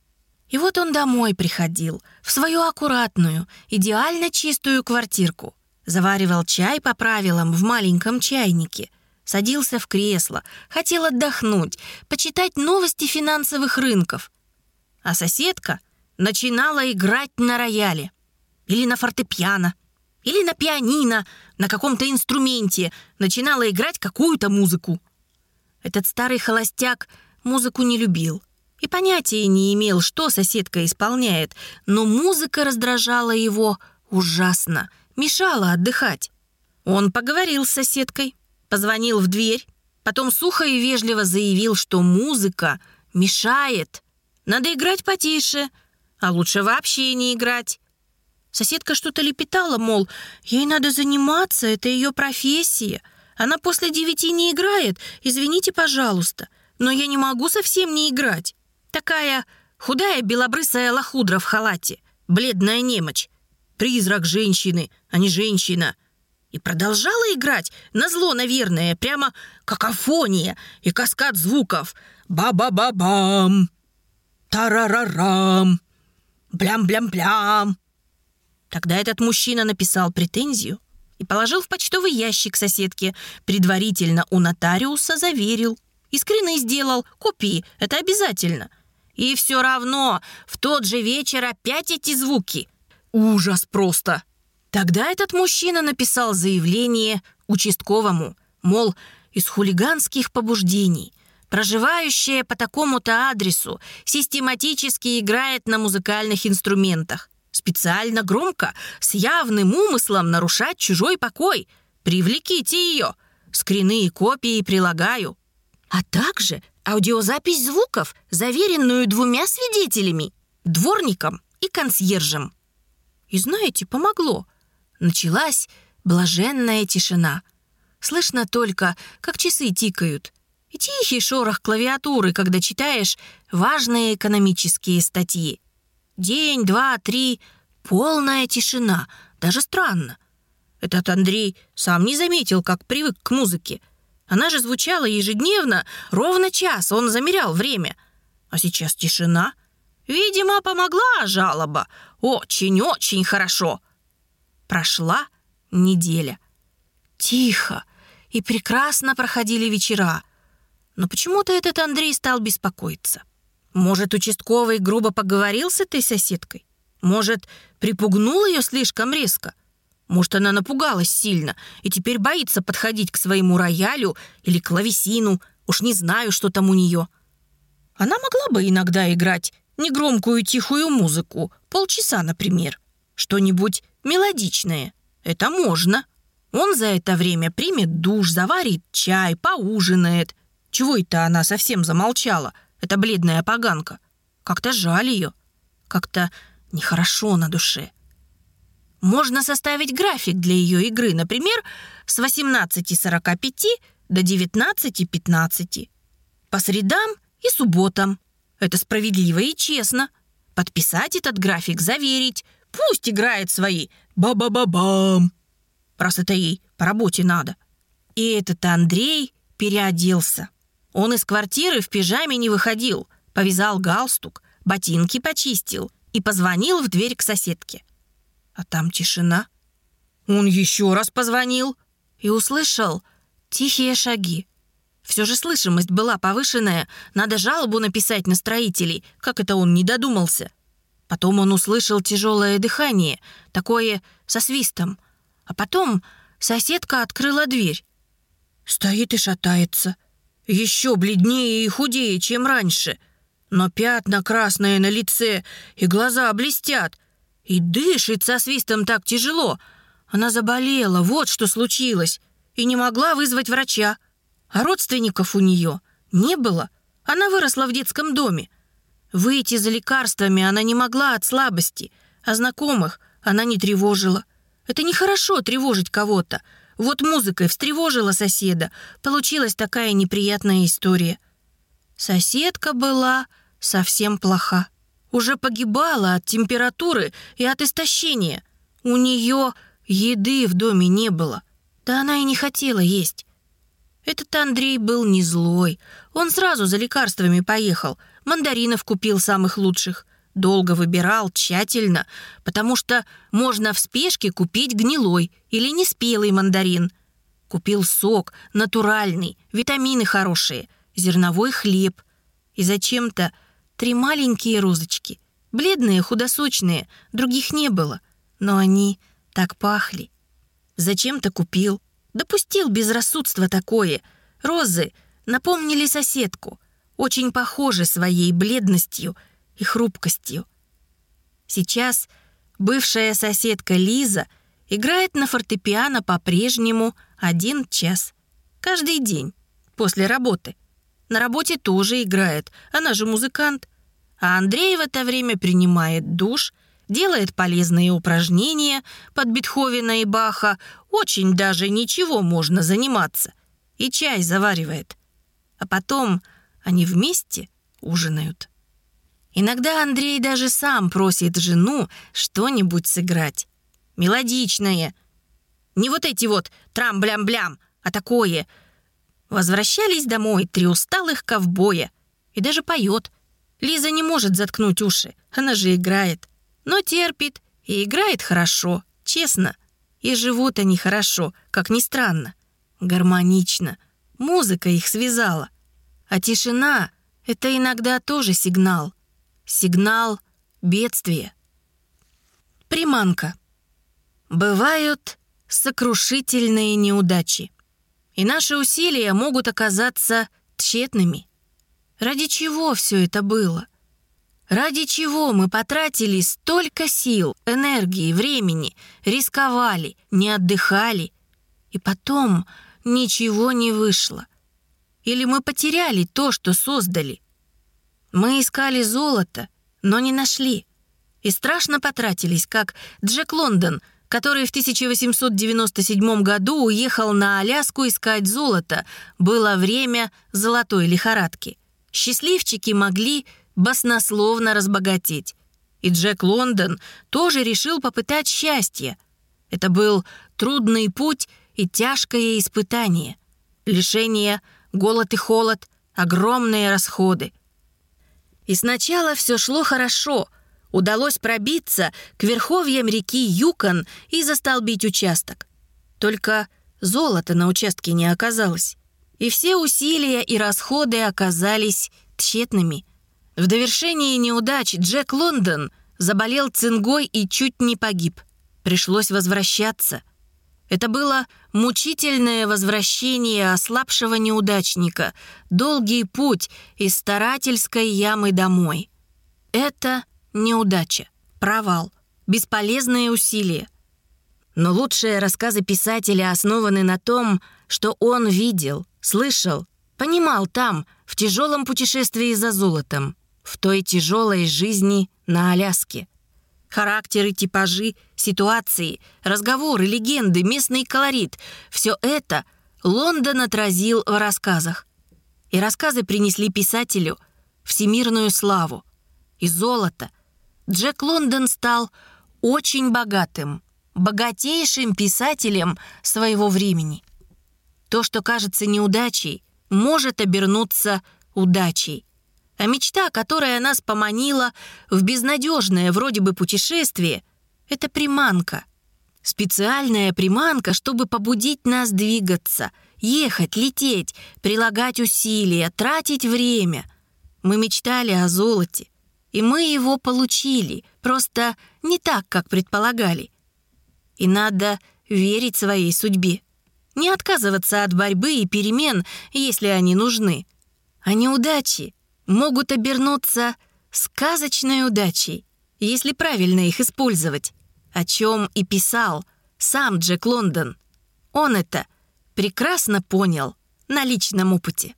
И вот он домой приходил, в свою аккуратную, идеально чистую квартирку. Заваривал чай по правилам в маленьком чайнике – садился в кресло, хотел отдохнуть, почитать новости финансовых рынков. А соседка начинала играть на рояле или на фортепиано, или на пианино, на каком-то инструменте, начинала играть какую-то музыку. Этот старый холостяк музыку не любил и понятия не имел, что соседка исполняет, но музыка раздражала его ужасно, мешала отдыхать. Он поговорил с соседкой, позвонил в дверь, потом сухо и вежливо заявил, что музыка мешает. Надо играть потише, а лучше вообще не играть. Соседка что-то лепетала, мол, ей надо заниматься, это ее профессия. Она после девяти не играет, извините, пожалуйста, но я не могу совсем не играть. Такая худая белобрысая лохудра в халате, бледная немочь. Призрак женщины, а не женщина — и продолжала играть, назло, наверное, прямо какофония и каскад звуков. Ба-ба-ба-бам, тарарарам, блям-блям-блям. Тогда этот мужчина написал претензию и положил в почтовый ящик соседки, предварительно у нотариуса заверил. И скрины сделал, копии, это обязательно. И все равно в тот же вечер опять эти звуки. Ужас просто. Тогда этот мужчина написал заявление участковому, мол, из хулиганских побуждений проживающая по такому-то адресу систематически играет на музыкальных инструментах. Специально громко, с явным умыслом нарушать чужой покой. Привлеките ее. Скрины и копии прилагаю. А также аудиозапись звуков, заверенную двумя свидетелями, дворником и консьержем. И знаете, помогло. Началась блаженная тишина. Слышно только, как часы тикают, и тихий шорох клавиатуры, когда читаешь важные экономические статьи. День, два, три — полная тишина. Даже странно. Этот Андрей сам не заметил, как привык к музыке. Она же звучала ежедневно, ровно час, он замерял время. А сейчас тишина. Видимо, помогла жалоба. Очень-очень хорошо. Прошла неделя. Тихо и прекрасно проходили вечера. Но почему-то этот Андрей стал беспокоиться. Может, участковый грубо поговорил с этой соседкой? Может, припугнул ее слишком резко? Может, она напугалась сильно и теперь боится подходить к своему роялю или клавесину. Уж не знаю, что там у нее. Она могла бы иногда играть негромкую тихую музыку, полчаса, например. Что-нибудь мелодичное. Это можно. Он за это время примет душ, заварит чай, поужинает. Чего это она совсем замолчала, эта бледная поганка? Как-то жаль ее. Как-то нехорошо на душе. Можно составить график для ее игры, например, с 18.45 до 19.15. По средам и субботам. Это справедливо и честно. Подписать этот график, заверить. Пусть играет свои ба-ба-ба-бам. Раз это ей по работе надо. И этот Андрей переоделся. Он из квартиры в пижаме не выходил, повязал галстук, ботинки почистил и позвонил в дверь к соседке. А там тишина. Он еще раз позвонил и услышал тихие шаги. Все же слышимость была повышенная, надо жалобу написать на строителей, как это он не додумался. Потом он услышал тяжелое дыхание, такое со свистом. А потом соседка открыла дверь. Стоит и шатается. Еще бледнее и худее, чем раньше. Но пятна красные на лице, и глаза блестят — и дышит со свистом так тяжело. Она заболела, вот что случилось. И не могла вызвать врача. А родственников у нее не было. Она выросла в детском доме. Выйти за лекарствами она не могла от слабости, а знакомых она не тревожила. Это нехорошо тревожить кого-то. Вот музыкой встревожила соседа. Получилась такая неприятная история. Соседка была совсем плоха уже погибала от температуры и от истощения. У нее еды в доме не было. Да она и не хотела есть. Этот Андрей был не злой. Он сразу за лекарствами поехал. Мандаринов купил самых лучших. Долго выбирал, тщательно, потому что можно в спешке купить гнилой или неспелый мандарин. Купил сок, натуральный, витамины хорошие, зерновой хлеб. И зачем-то Три маленькие розочки. Бледные, худосочные, других не было. Но они так пахли. Зачем-то купил. Допустил безрассудство такое. Розы напомнили соседку. Очень похожи своей бледностью и хрупкостью. Сейчас бывшая соседка Лиза играет на фортепиано по-прежнему один час. Каждый день, после работы – на работе тоже играет, она же музыкант. А Андрей в это время принимает душ, делает полезные упражнения под Бетховена и Баха, очень даже ничего можно заниматься. И чай заваривает. А потом они вместе ужинают. Иногда Андрей даже сам просит жену что-нибудь сыграть. Мелодичное. Не вот эти вот трам-блям-блям, а такое — Возвращались домой три усталых ковбоя. И даже поет. Лиза не может заткнуть уши, она же играет. Но терпит и играет хорошо, честно. И живут они хорошо, как ни странно. Гармонично. Музыка их связала. А тишина — это иногда тоже сигнал. Сигнал бедствия. Приманка. Бывают сокрушительные неудачи и наши усилия могут оказаться тщетными. Ради чего все это было? Ради чего мы потратили столько сил, энергии, времени, рисковали, не отдыхали, и потом ничего не вышло? Или мы потеряли то, что создали? Мы искали золото, но не нашли. И страшно потратились, как Джек Лондон — который в 1897 году уехал на Аляску искать золото. Было время золотой лихорадки. Счастливчики могли баснословно разбогатеть. И Джек Лондон тоже решил попытать счастье. Это был трудный путь и тяжкое испытание. Лишение, голод и холод, огромные расходы. И сначала все шло хорошо — удалось пробиться к верховьям реки Юкон и застолбить участок. Только золота на участке не оказалось. И все усилия и расходы оказались тщетными. В довершении неудач Джек Лондон заболел цингой и чуть не погиб. Пришлось возвращаться. Это было мучительное возвращение ослабшего неудачника, долгий путь из старательской ямы домой. Это неудача, провал, бесполезные усилия. Но лучшие рассказы писателя основаны на том, что он видел, слышал, понимал там, в тяжелом путешествии за золотом, в той тяжелой жизни на Аляске. Характеры, типажи, ситуации, разговоры, легенды, местный колорит — все это Лондон отразил в рассказах. И рассказы принесли писателю всемирную славу. И золото. Джек Лондон стал очень богатым, богатейшим писателем своего времени. То, что кажется неудачей, может обернуться удачей. А мечта, которая нас поманила в безнадежное вроде бы путешествие, это приманка. Специальная приманка, чтобы побудить нас двигаться, ехать, лететь, прилагать усилия, тратить время. Мы мечтали о золоте, и мы его получили, просто не так, как предполагали. И надо верить своей судьбе. Не отказываться от борьбы и перемен, если они нужны. А неудачи могут обернуться сказочной удачей, если правильно их использовать, о чем и писал сам Джек Лондон. Он это прекрасно понял на личном опыте.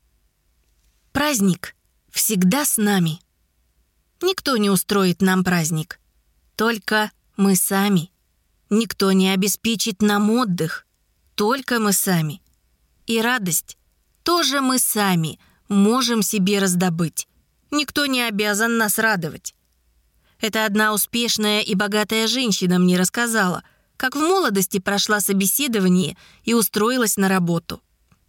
Праздник всегда с нами. Никто не устроит нам праздник, только мы сами. Никто не обеспечит нам отдых, только мы сами. И радость тоже мы сами — можем себе раздобыть. Никто не обязан нас радовать. Это одна успешная и богатая женщина мне рассказала, как в молодости прошла собеседование и устроилась на работу.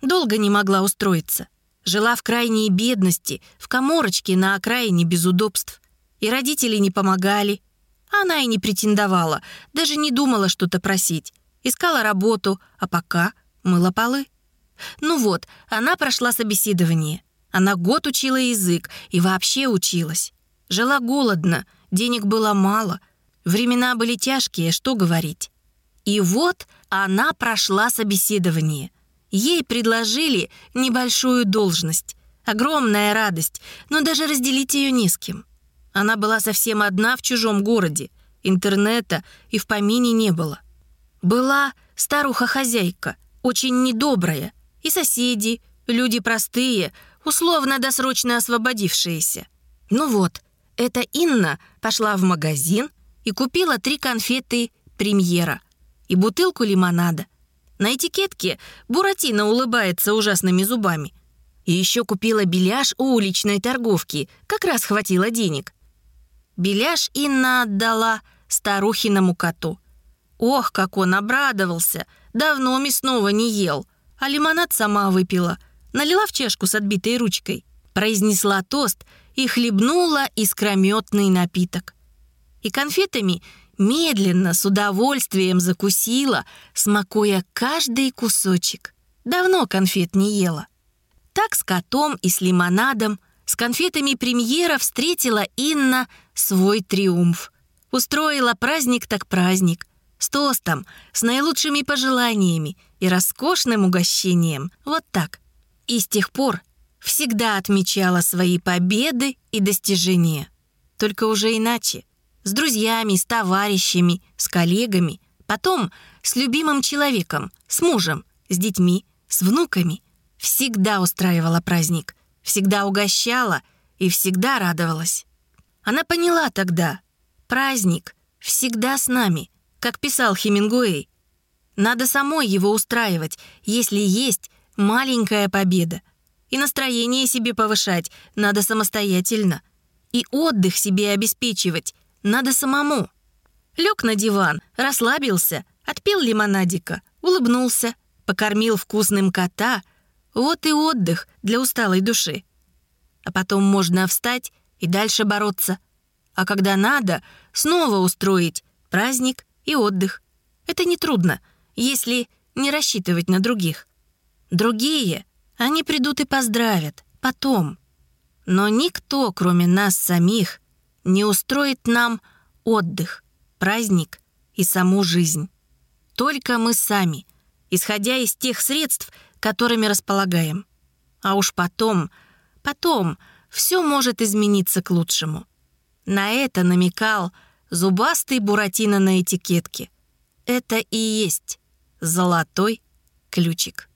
Долго не могла устроиться. Жила в крайней бедности, в коморочке на окраине без удобств. И родители не помогали. Она и не претендовала, даже не думала что-то просить. Искала работу, а пока мыла полы. Ну вот, она прошла собеседование. Она год учила язык и вообще училась. Жила голодно, денег было мало. Времена были тяжкие, что говорить. И вот она прошла собеседование. Ей предложили небольшую должность. Огромная радость, но даже разделить ее не с кем. Она была совсем одна в чужом городе. Интернета и в помине не было. Была старуха-хозяйка, очень недобрая. И соседи, люди простые, условно-досрочно освободившиеся. Ну вот, эта Инна пошла в магазин и купила три конфеты «Премьера» и бутылку лимонада. На этикетке Буратино улыбается ужасными зубами. И еще купила беляш у уличной торговки, как раз хватило денег. Беляш Инна отдала старухиному коту. Ох, как он обрадовался! Давно мясного не ел, а лимонад сама выпила — налила в чашку с отбитой ручкой, произнесла тост и хлебнула искрометный напиток. И конфетами медленно, с удовольствием закусила, смакуя каждый кусочек. Давно конфет не ела. Так с котом и с лимонадом, с конфетами премьера встретила Инна свой триумф. Устроила праздник так праздник, с тостом, с наилучшими пожеланиями и роскошным угощением. Вот так и с тех пор всегда отмечала свои победы и достижения. Только уже иначе. С друзьями, с товарищами, с коллегами. Потом с любимым человеком, с мужем, с детьми, с внуками. Всегда устраивала праздник, всегда угощала и всегда радовалась. Она поняла тогда, праздник всегда с нами, как писал Хемингуэй. Надо самой его устраивать, если есть маленькая победа. И настроение себе повышать надо самостоятельно. И отдых себе обеспечивать надо самому. Лег на диван, расслабился, отпил лимонадика, улыбнулся, покормил вкусным кота. Вот и отдых для усталой души. А потом можно встать и дальше бороться. А когда надо, снова устроить праздник и отдых. Это нетрудно, если не рассчитывать на других. Другие, они придут и поздравят, потом. Но никто, кроме нас самих, не устроит нам отдых, праздник и саму жизнь. только мы сами, исходя из тех средств, которыми располагаем. А уж потом, потом все может измениться к лучшему. На это намекал зубастый Буратино на этикетке. Это и есть золотой ключик.